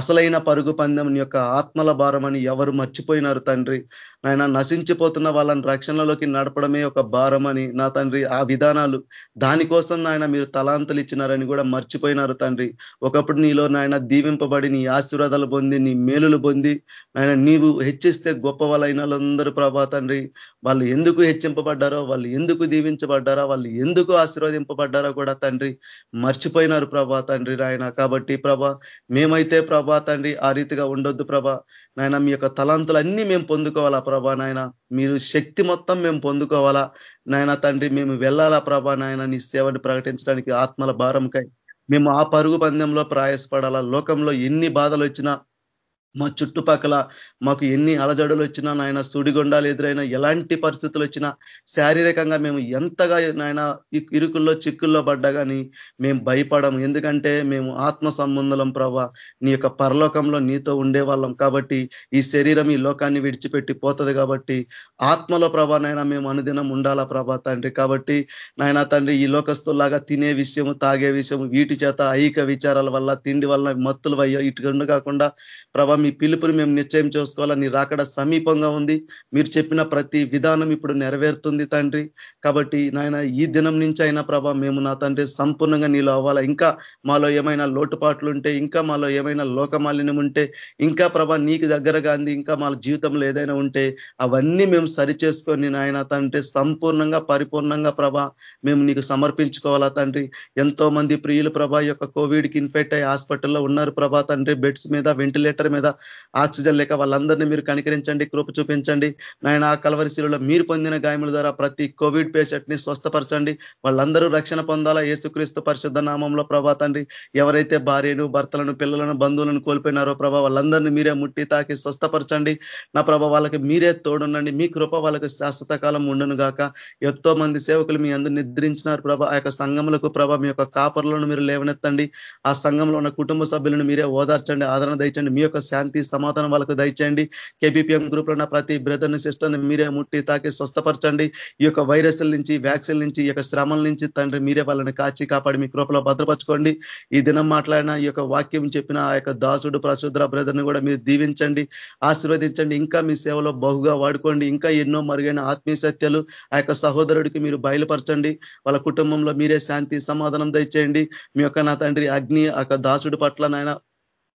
అసలైన పరుగు పందెం యొక్క ఆత్మల భారం అని ఎవరు మర్చిపోయినారు తండ్రి? తండ్రి. నాయన నశించిపోతున్న వాళ్ళని రక్షణలోకి నడపడమే ఒక భారమని నా తండ్రి. ఆ విధానాలు దానికోసం నాయన మీరు తలాంతలు ఇచ్చినారని కూడా మర్చిపోయినారు తండ్రి. ఒకప్పుడు నీలో నాయన దీవింపబడి నీ ఆశీర్వాదాలు పొంది నీ మేలులు పొంది నాయన నీవు హెచ్చిస్తే గొప్ప వాళ్ళైన ప్రభా తండ్రి. వాళ్ళు ఎందుకు హెచ్చింపబడ్డారో వాళ్ళు ఎందుకు దీవించబడ్డారో వాళ్ళు ఎందుకు ఆశీర్వదింపబడ్డారో కూడా తండ్రి మర్చిపోయినారు ప్రభా తండ్రి నాయన. కాబట్టి ప్రభా మేమైతే ప్రభా తండ్రి ఆ రీతిగా ఉండొద్దు ప్రభా. నాయన మీ యొక్క తలాంతులన్నీ మేము పొందుకోవాలా ప్రభా నాయన? మీరు శక్తి మొత్తం మేము పొందుకోవాలా? నాయన తండ్రి మేము వెళ్ళాలా ప్రభా నాయన? నీ సేవని ప్రకటించడానికి ఆత్మల భారంకై మేము ఆ పరుగు పందెంలో ప్రయాసపడాలా? లోకంలో ఎన్ని బాధలు వచ్చినా మా చుట్టుపక్కల మాకు ఎన్ని అలజడులు వచ్చినా నాయన సుడిగొండాలు ఎదురైనా ఎలాంటి పరిస్థితులు వచ్చినా శారీరకంగా మేము ఎంతగా నాయన ఇరుకుల్లో చిక్కుల్లో పడ్డా కానీ మేము భయపడం ఎందుకంటే మేము ఆత్మ సంబంధం ప్రభా నీ యొక్క పరలోకంలో నీతో ఉండేవాళ్ళం కాబట్టి ఈ శరీరం ఈ లోకాన్ని విడిచిపెట్టి పోతుంది కాబట్టి ఆత్మలో ప్రభా నాయన మేము అనుదినం ఉండాలా ప్రభా తండ్రి. కాబట్టి నాయన తండ్రి ఈ లోకస్తులాగా తినే విషయము తాగే విషయము వీటి చేత ఐక విచారాల వల్ల తిండి వల్ల మత్తులు అయ్యో ఇటు కాకుండా ప్రభా మీ పిలుపుని మేము నిశ్చయం చేసుకోవాలా? నీ రాకడ సమీపంగా ఉంది. మీరు చెప్పిన ప్రతి విధానం ఇప్పుడు నెరవేరుతుంది తండ్రి. కాబట్టి నాయన ఈ దినం నుంచి అయినా ప్రభా మేము నా తండ్రి సంపూర్ణంగా నీలో అవ్వాలా? ఇంకా మాలో ఏమైనా లోటుపాట్లు ఉంటే ఇంకా మాలో ఏమైనా లోకమాలిన్యం ఉంటే ఇంకా ప్రభా నీకు దగ్గరగా అంది ఇంకా మా జీవితంలో ఏదైనా ఉంటే అవన్నీ మేము సరి చేసుకొని నాయన తండ్రి సంపూర్ణంగా పరిపూర్ణంగా ప్రభా మేము నీకు సమర్పించుకోవాలా తండ్రి. ఎంతో మంది ప్రియులు ప్రభా యొక్క కోవిడ్కి ఇన్ఫెక్ట్ అయ్యి హాస్పిటల్లో ఉన్నారు ప్రభా తండ్రి. బెడ్స్ మీద వెంటిలేటర్ మీద ఆక్సిజన్ లేక వాళ్ళందరినీ మీరు కనికరించండి కృప చూపించండి. నాయన ఆ కలవరిశీలలో మీరు పొందిన గాయముల ద్వారా ప్రతి కోవిడ్ పేషెంట్ని స్వస్థపరచండి. వాళ్ళందరూ రక్షణ పొందాలా? ఏసుక్రీస్తు పరిశుద్ధ నామంలో ప్రభా తండ్రి ఎవరైతే భార్యను భర్తలను పిల్లలను బంధువులను కోల్పోయినారో ప్రభా వాళ్ళందరినీ మీరే ముట్టి తాకి స్వస్థపరచండి. నా ప్రభా వాళ్ళకి మీరే తోడుండండి. మీ కృప వాళ్ళకి శాశ్వత కాలం ఉండను గాక ఎంతో మంది సేవకులు మీ అందరు నిద్రించినారు ప్రభ. ఆ యొక్క సంఘములకు ప్రభ మీ యొక్క కాపర్లను మీరు లేవనెత్తండి. ఆ సంఘంలో ఉన్న కుటుంబ సభ్యులను మీరే ఓదార్చండి ఆదరణ దండి మీ యొక్క శాంతి సమాధానం వాళ్ళకు దయచేయండి. కేబీపీఎం గ్రూప్లో ఉన్న ప్రతి బ్రదర్ని సిస్టర్ని మీరే ముట్టి తాకి స్వస్థపరచండి. ఈ యొక్క వైరస్ల నుంచి వ్యాక్సిన్ నుంచి ఈ యొక్క శ్రమల నుంచి తండ్రి మీరే వాళ్ళని కాచి కాపాడి మీ కృపలో భద్రపరచుకోండి. ఈ దినం మాట్లాడిన ఈ యొక్క వాక్యం చెప్పిన ఆ యొక్క దాసుడు ప్రశుద్ర బ్రదర్ని కూడా మీరు దీవించండి ఆశీర్వదించండి ఇంకా మీ సేవలో బహుగా వాడుకోండి ఇంకా ఎన్నో మరుగైన ఆత్మీయ సత్యాలు ఆ యొక్క సహోదరుడికి మీరు బయలుపరచండి. వాళ్ళ కుటుంబంలో మీరే శాంతి సమాధానం దయచేయండి. మీ యొక్క నా తండ్రి అగ్ని ఆ దాసుడు పట్ల నాయన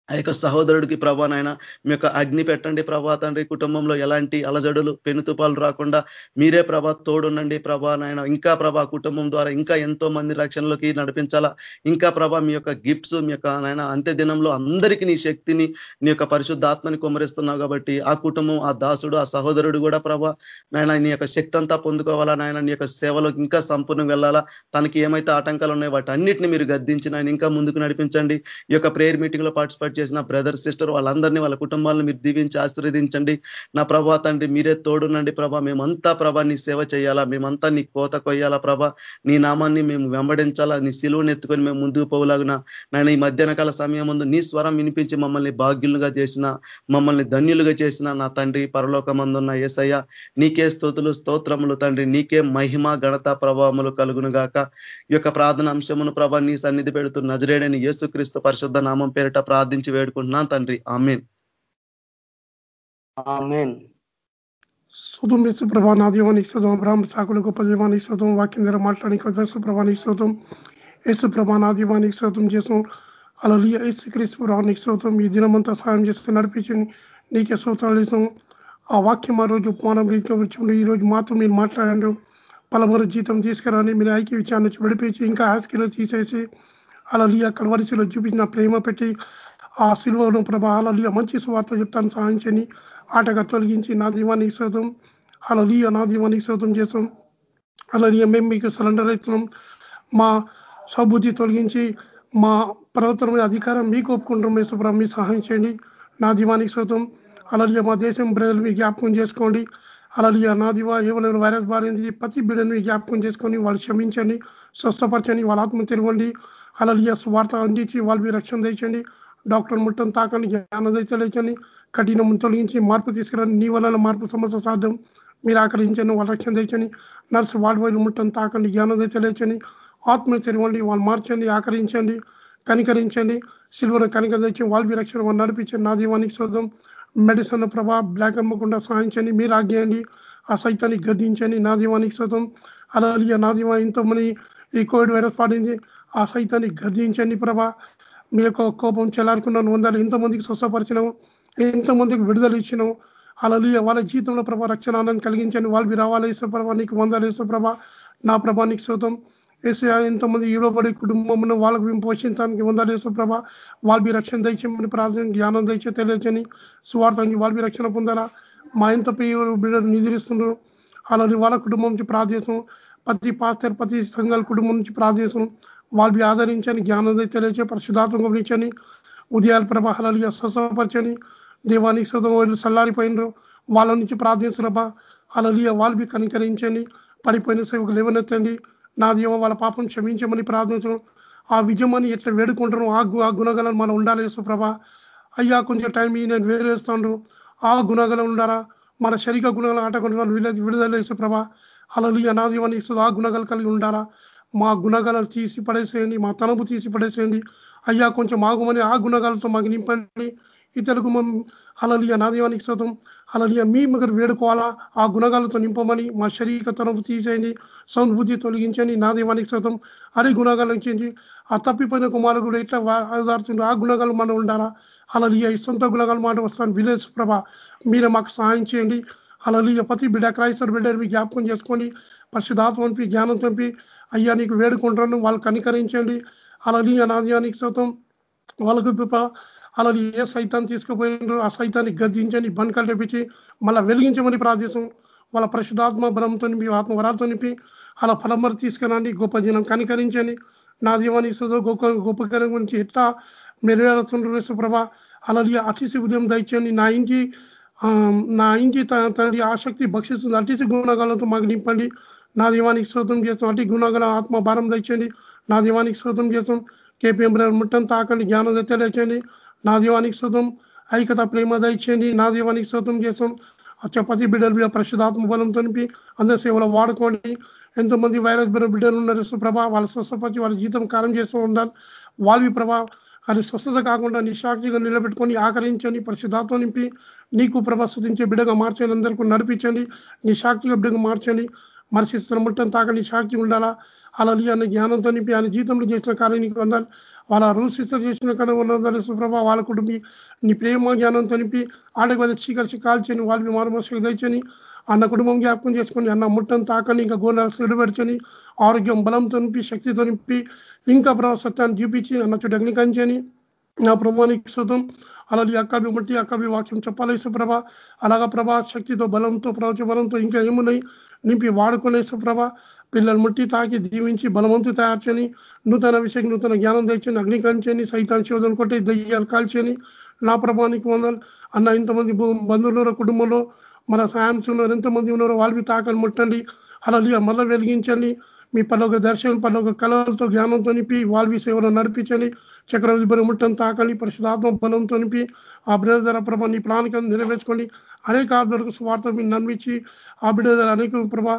ఆ యొక్క సహోదరుడికి ప్రభా నాయన మీ యొక్క అగ్ని పెట్టండి ప్రభా తండ్రి. కుటుంబంలో ఎలాంటి అలజడులు పెనుతుపాలు రాకుండా మీరే ప్రభా తోడునండి ప్రభా నాయన. ఇంకా ప్రభా కుటుంబం ద్వారా ఇంకా ఎంతో మంది రక్షణలోకి నడిపించాలా. ఇంకా ప్రభా మీ యొక్క గిఫ్ట్స్ మీ యొక్క నాయన అంత్య దినంలో అందరికీ నీ శక్తిని నీ యొక్క పరిశుద్ధాత్మని కుమరిస్తున్నావు కాబట్టి ఆ కుటుంబం ఆ దాసుడు ఆ సహోదరుడు కూడా ప్రభా నాయన నీ యొక్క శక్తి అంతా పొందుకోవాలా నాయన. నీ యొక్క సేవలోకి ఇంకా సంపూర్ణం వెళ్ళాలా. తనకి ఏమైతే ఆటంకాలు ఉన్నాయో వాటి అన్నిటిని మీరు గద్దించి నాయన ఇంకా ముందుకు నడిపించండి. ఈ యొక్క ప్రేయర్ మీటింగ్లో పార్టిసిపేట్ చేసిన బ్రదర్ సిస్టర్ వాళ్ళందరినీ వాళ్ళ కుటుంబాలను మీరు దీవించి ఆశీర్వదించండి. నా ప్రభా తండ్రి మీరే తోడునండి ప్రభా. మేమంతా ప్రభా నీ సేవ చేయాలా? మేమంతా నీ కోత కొయ్యాలా ప్రభా? నీ నామాన్ని మేము వెంబడించాలా? నీ సిలువను ఎత్తుకొని మేము ముందుకు పోలాగున నేను ఈ మధ్యాహ్న కాల సమయం ముందు నీ స్వరం వినిపించి మమ్మల్ని భాగ్యులుగా చేసిన మమ్మల్ని ధన్యులుగా చేసిన నా తండ్రి పరలోకమందున్న ఏసయ్య నీకే స్తోతులు స్తోత్రములు తండ్రి నీకే మహిమ ఘనత ప్రభావములు కలుగును గాక. ఈ యొక్క ప్రార్థన అంశమును ప్రభా నీ సన్నిధి పెడుతూ నజరేడని యేసుక్రీస్తు పరిశుద్ధ నామం పేరిట ప్రార్థించి వేడుకుంటున్నాను తండ్రి. ఆమెన్. శుతం యేసు ప్రభా నా దీవానికి శుతం బ్రాహ్మ సాకులు గొప్ప దీవానికి శుతం వాక్యం ద్వారా మాట్లాడానికి దర్శ ప్రభానికి శుతం యేసు ప్రభా నా దీవానికి శోతం చేసాం అలా యేసు క్రీస్తు ప్రభానికి శోతం ఈ దినమంతా సాయం చేస్తే నడిపించి నీకే సూత్రాలు చేసాం ఆ వాక్యం ఆ రోజు ఉపమానం రీతిగా వచ్చి ఈ రోజు మాత్రం మీరు మాట్లాడారు పలమరు జీతం తీసుకురాని మీరు ఐక్య విచారణ నుంచి విడిపించి ఇంకా ఆస్కిలో తీసేసి అలా కలవరిశిలో చూపించిన ప్రేమ పెట్టి ఆ సిల్వను ప్రభా అలలియ మంచి స్వార్థ చెప్తాను సాధించని ఆటగా తొలగించి నా దీవానికి శ్రోతం అలలియ నా దీవానికి శ్రోతం చేసాం అలలియ మేము మీకు సరెండర్ అవుతున్నాం మా సబుద్ధి తొలగించి మా ప్రవర్తన అధికారం మీకు ఒప్పుకుంటాం మేసుప్రభ మీ సహాయం చేయండి నా దీవానికి శ్రోతం అలలియ మా దేశం ప్రజలు మీ జ్ఞాపకం చేసుకోండి. అలలియ నా దివా ఎవరెవరు వైరస్ బారింది ప్రతి బిడ్డను జ్ఞాపకం చేసుకొని వాళ్ళు క్షమించండి స్వస్థపరచండి వాళ్ళ ఆత్మ తెరవండి. అలలియ స్వార్థ అందించి వాళ్ళు రక్షణ తెచ్చండి డాక్టర్ ముట్టం తాకండి జ్ఞానం తెచ్చలేచండి కఠినం తొలగించి మార్పు తీసుకురండి నీ వలన మార్పు సమస్య సాధ్యం. మీరు ఆకరించండి వాళ్ళ రక్షణ తెచ్చని నర్సు వాడి వైద్యులు ముట్టం తాకండి జ్ఞానం తెచ్చలేచండి ఆత్మ తెరవండి వాళ్ళు మార్చండి ఆకరించండి కనికరించండి సిల్వర్ కనిక తెచ్చి వాళ్ళ రక్షణ వాళ్ళు నడిపించండి. నా దీవానికి శోధం మెడిసిన్ ప్రభా బ్లాక్ అమ్మకుండా సాధించండి మీరు ఆజ్ఞండి ఆ సైతాన్ని గద్దించండి. నా దీవానికి శోధం అలాగే నా దీవా ఇంతమంది ఈ కోవిడ్ వైరస్ పాడింది. ఆ సైతాన్ని గద్దించండి ప్రభా. మీ యొక్క కోపం చెలారుకున్న వందలు ఎంతమందికి స్వస్థపరిచినాము ఎంతమందికి విడుదల ఇచ్చినాము అలాగే వాళ్ళ జీవితంలో ప్రభా రక్షణ ఆనందం కలిగించండి. వాళ్ళు రావాలి ఇసుప్రభ నీకు వందలు ఇసుప్రభ నా ప్రభా నీకు శోతం ఏసీ ఎంతమంది ఈడోబడి కుటుంబం వాళ్ళకు మేము పోషించడానికి వందలు ఇసుప్రభ వాళ్ళ రక్షణ దయచేయమని ప్రార్థన జ్ఞానం దయచే తెలియచని స్వార్థానికి వాళ్ళ రక్షణ పొందాలా? మా ఇంత బిడ్డలు నిద్రిస్తున్నారు అలాగే వాళ్ళ కుటుంబం నుంచి ప్రార్థిస్తాం ప్రతి పాస్టర్ ప్రతి సంఘాల కుటుంబం నుంచి ప్రార్థిస్తాం వాళ్ళు ఆదరించని జ్ఞానం తెలియచే పరిశుధాత్మ గమనించని ఉదయాల ప్రభాహాలు స్వస్థపరచని దేవానికి శోతం వాళ్ళు చల్లారిపోయినరు. వాళ్ళ నుంచి ప్రార్థించరబ్బా అలలియ వాళ్ళు కనికరించండి. పడిపోయిన సేవకు లేవనెత్తండి. నా దేవ వాళ్ళ పాపం క్షమించమని ప్రార్థించడం ఆ విజయమని ఎట్లా వేడుకుంటాను ఆ ఆ గుణగలను మనం ఉండాలి సుప్రభ అయ్యా కొంచెం టైం నేను వేరేస్తాను ఆ గుణగలం ఉండారా మన శరీర గుణాలు ఆటకుండా విడుదల సుప్రభ అలలియ నా దీవాన్ని ఇస్తుంది ఆ గుణగలు కలిగి ఉండాలా? మా గుణగాలను తీసి పడేసేయండి మా తలపు తీసి పడేసేయండి. అయ్యా కొంచెం ఆగుమని ఆ గుణగాలతో మాకు నింపండి. ఇతరులకు అలలియ నా దీవానికి శోతం అలలియ మీ మీరు వేడుకోవాలా? ఆ గుణగాలతో నింపమని మా శరీర తరపు తీసేయండి. సంబుద్ధి తొలగించండి నా దీవానికి శోతం అదే గుణగాలు ఇచ్చేయండి ఆ తప్పిపోయిన కుమారుడు కూడా ఇట్లా ఆధారుతుంది ఆ గుణగాలు మనం ఉండాలా? అలలియ ఈ సొంత గుణగాలు మాట వస్తాను. విలేజ్ ప్రభ మీరే మాకు సహాయం చేయండి. అలలియ ప్రతి బిడ్డ క్రైస్తవ బిడ్డని జ్ఞాపకం చేసుకొని పరిశుధాత్మ జ్ఞానం పంపి అయ్యా నీకు వేడుకుంటాను వాళ్ళు కనికరించండి. అలలియ నాద్యానికి సొంతం వాళ్ళకు అలా ఏ సైతాన్ని తీసుకుపోయినారు ఆ సైతాన్ని గద్దించండి బంకలు తెప్పించి మళ్ళీ వెలిగించమని ప్రార్థిస్తాం. వాళ్ళ పరిశుధాత్మ బలంతో నింపి ఆత్మ వరాలతో నింపి అలా ఫలంబర్ తీసుకురండి గొప్ప దినం కనికరించండి. నా దీవాన్ని గొప్ప గొప్ప గురించి ఎట్లా మెరుగేరుతుండ్రు ప్రభ అలాగే అతిశి ఉదయం దయచేయండి నా ఇంటి నా ఇంటి తండ్రి ఆసక్తి భక్షిస్తుంది అతిశి గుణగాలతో మాకు నింపండి. నా దీవానికి శ్రోతం చేస్తాం అటు గుణగల ఆత్మ భారం తెచ్చండి. నా దీవానికి శ్రోతం చేస్తాం కేపీఎం ముట్టం తాకండి జ్ఞానం తెలియచేయండి నా దీవానికి శ్రోతం ఐక్యత ప్రేమ దయచేయండి నా దీవానికి శ్రోతం చేస్తాం చపతి బిడ్డలు మీద పరిశుధాత్మ బలం తనిపి అందరి సేవలో వాడుకోండి. ఎంతో మంది వైరస్ బిడ్డలు ఉన్నారు. ప్రభా వాళ్ళ స్వస్థపరిచి వాళ్ళ జీతం కాలం చేస్తూ ఉండాలి. వాళ్ళవి ప్రభా అది స్వస్థత కాకుండా నిశాక్షిగా నిలబెట్టుకొని ఆకరించండి. పరిశుధాత్మ నింపి నీకు ప్రభా స్థుతించే బిడ్డగా మార్చండి అందరికీ నడిపించండి. నిశాక్షిగా బిడ్డగా మార్చండి. మరిశిస్తున్న ముట్టం తాక నీ సాక్షి ఉండాలా? అలా అన్న జ్ఞానంతో నింపి ఆయన జీతంలో చేసిన కార్యం నీకు అందాలి. వాళ్ళ రూల్ సిస్టర్ చేసిన కన్నా ఉన్నదాన్ని సుప్రభ వాళ్ళ కుటుంబి నీ ప్రేమ జ్ఞానంతో నింపి ఆడకు మీద చీకలిసి కాల్చని వాళ్ళని మారుమోసలు దంచని అన్న కుటుంబం జ్ఞాపకం చేసుకొని అన్న ముట్టం తాకని ఇంకా గోనాలు సిడిపెడచని ఆరోగ్యం బలంతో నింపి శక్తితో నింపి ఇంకా ప్రభావ సత్యాన్ని చూపించి అన్న చుట్టూ అగ్నికంచని నా ప్రభానికి శుతం అలాగే అక్కవి ముట్టి అక్కబి వాక్యం చెప్పాలి సుప్రభ. అలాగా ప్రభా శక్తితో బలంతో ప్రవచ బలంతో ఇంకా ఏమున్నాయి? నింపి వాడుకునే సుప్రభ. పిల్లలు ముట్టి తాకి దీవించి బలవంతు తయారు చేయని నూతన విషయం నూతన జ్ఞానం తెచ్చని అగ్నికరించని సైతాన్ని శోధన కొట్టి దయ్యాలు కాల్చని నా ప్రభానికి వందలు అన్న ఇంతమంది బంధువులు కుటుంబంలో మన సాయం ఉన్నారు ఎంతమంది ఉన్నారో వాళ్ళవి తాకని ముట్టండి. అలా మళ్ళీ వెలిగించండి. మీ పలోక దర్శనం పలోక కళలతో జ్ఞానంతో నింపి వాళ్ళవి సేవలు నడిపించండి. చక్రవర్తి ముట్టం తాకండి పరిశుధాత్మ బలంతో నింపి ఆ బిడ్డ ధర ప్రభ నీ ప్రాణికం నెరవేర్చుకోండి. అనేక ఆధ్వర్య స్వార్థ మీరు నమ్మించి ఆ బిడ్డ ధర అనేక ప్రభ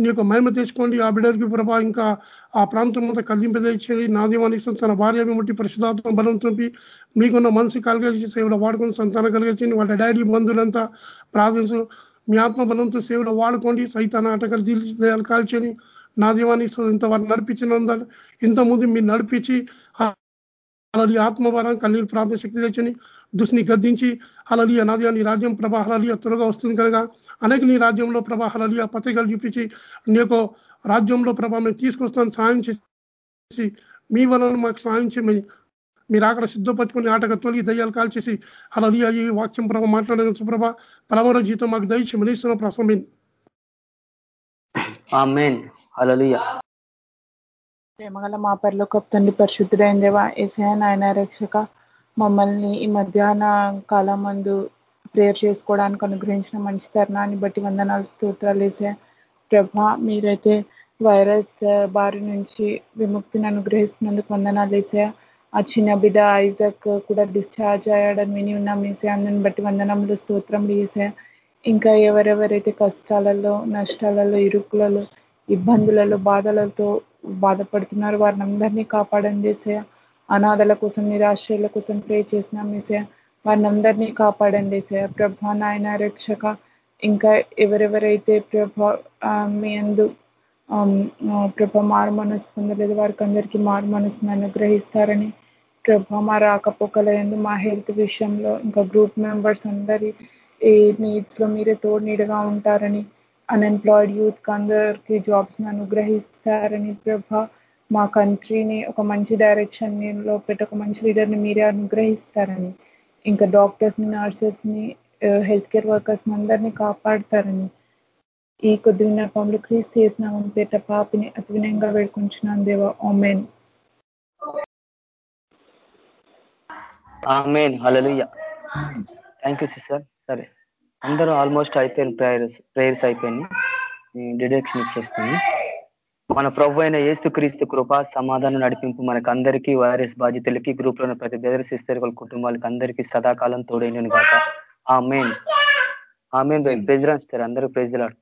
నీ యొక్క మహిమ తెచ్చుకోండి. ఆ బిడ్డకి ప్రభ ఇంకా ఆ ప్రాంతం అంతా కదింపదేసేది నా దీవానికి తన భార్య ముట్టి పరిశుధాత్మ బలం తుంపి మీకున్న మనసు కలిగేసి సేవలు వాడుకొని సంతానం కలిగించండి వాళ్ళ డాడీ బంధువులంతా ప్రార్థించు. మీ ఆత్మ బలంతో సేవలు వాడుకోండి. సైతాన ఆటకాలు తీర్చి కాల్చని నా దీవానికి ఇంతవరకు నడిపించిన ఇంతకుముందు మీరు నడిపించి అలాది ఆత్మవరం కన్నీరు ప్రార్థన శక్తి తెచ్చని దుష్ని గద్దించి అలలియ నాది నీ రాజ్యం ప్రభా త్వరగా వస్తుంది కనుక అనేక నీ రాజ్యంలో ప్రభా హలలియ పత్రికలు చూపించి నీ యొక్క రాజ్యంలో ప్రభా మేము తీసుకొస్తాను సాయం చేసి మీ వలన మాకు సాయం చేయమని మీరు అక్కడ సిద్ధపరచుకొని ఆటగా తొలి దయ్యాలు కాల్చేసి అలలియ ఈ వాక్యం ప్రభ మాట్లాడిన సుప్రభ పలవర జీతం మాకు దయచి మనీస్తున్న ప్రసమీన్ ప్రేమగల మా పరిలోక తండ్రి పరిశుద్ధుడైన దేవా ఏసయ నాయన రక్షక మమ్మల్ని ఈ మధ్యాహ్న కాలం మందు ప్రేయర్ చేసుకోవడానికి అనుగ్రహించిన మంచి తరుణాన్ని బట్టి వందనాలు స్తోత్రాలు వేసే ప్రభ మీరైతే వైరస్ బారి నుంచి విముక్తిని అనుగ్రహిస్తున్నందుకు వందనాలు వేసా ఆ చిన్న బిడ్డ ఐజక్ కూడా డిశ్చార్జ్ అయ్యాడని విని ఉన్నాం వేసే అందుని బట్టి వందనములు స్తోత్రములు వేసా ఇంకా ఎవరెవరైతే కష్టాలలో నష్టాలలో ఇరుకులలో ఇబ్బందులలో బాధలతో బాధపడుతున్నారు. వారిని అందరినీ కాపాడండి చేసే అనాథల కోసం నిరాశ్రయుల కోసం ప్రే చేసిన మీసే వారిని అందరినీ కాపాడండి సే ప్రభా నాయన రక్షక ఇంకా ఎవరెవరైతే ప్రభ మీ అందు ప్రభ మారు మనసు పొందలేదు వారికి అందరికీ మారు మనసును అనుగ్రహిస్తారని ప్రభ మా రాకపోకల ఎందు మా హెల్త్ విషయంలో ఇంకా గ్రూప్ మెంబర్స్ అందరి ఈ నీటిలో మీరే తోడు నీడగా ఉంటారని అన్ఎంప్లాయిడ్ యూత్ అందరికీ జాబ్స్ని అనుగ్రహిస్తారని ప్రభ మా కంట్రీని ఒక మంచి డైరెక్షన్లో పెట్టి ఒక మంచి లీడర్ని మీరే అనుగ్రహిస్తారని ఇంకా డాక్టర్స్ని నర్సెస్ని హెల్త్ కేర్ వర్కర్స్ని అందరినీ కాపాడతారని ఈ కొద్ది విన్నపంలో క్రీస్ చేసిన పేట పాపిని అతి వినయంగా వేడుకుంటున్నాను దేవా ఓమెన్ థ్యాంక్ యూ సిస్టర్ సరే. అందరూ ఆల్మోస్ట్ అయిపోయిన ప్రేయర్స్ ప్రేయర్స్ అయిపోయినాయి. డిడక్షన్ ఇచ్చేస్తాను. మన ప్రభు అయిన ఏసు క్రీస్తు కృప సమాధానం నడిపింపు మనకు అందరికీ వైరస్ బాధితులకి గ్రూప్లో ప్రతి బెదర్ సిస్టర్ కుటుంబాలకి అందరికీ సదాకాలం తోడైనను కాక ఆ మెయిన్ ఆ మెయిన్ ప్రెజరాస్తారు అందరూ ప్రెజలాడు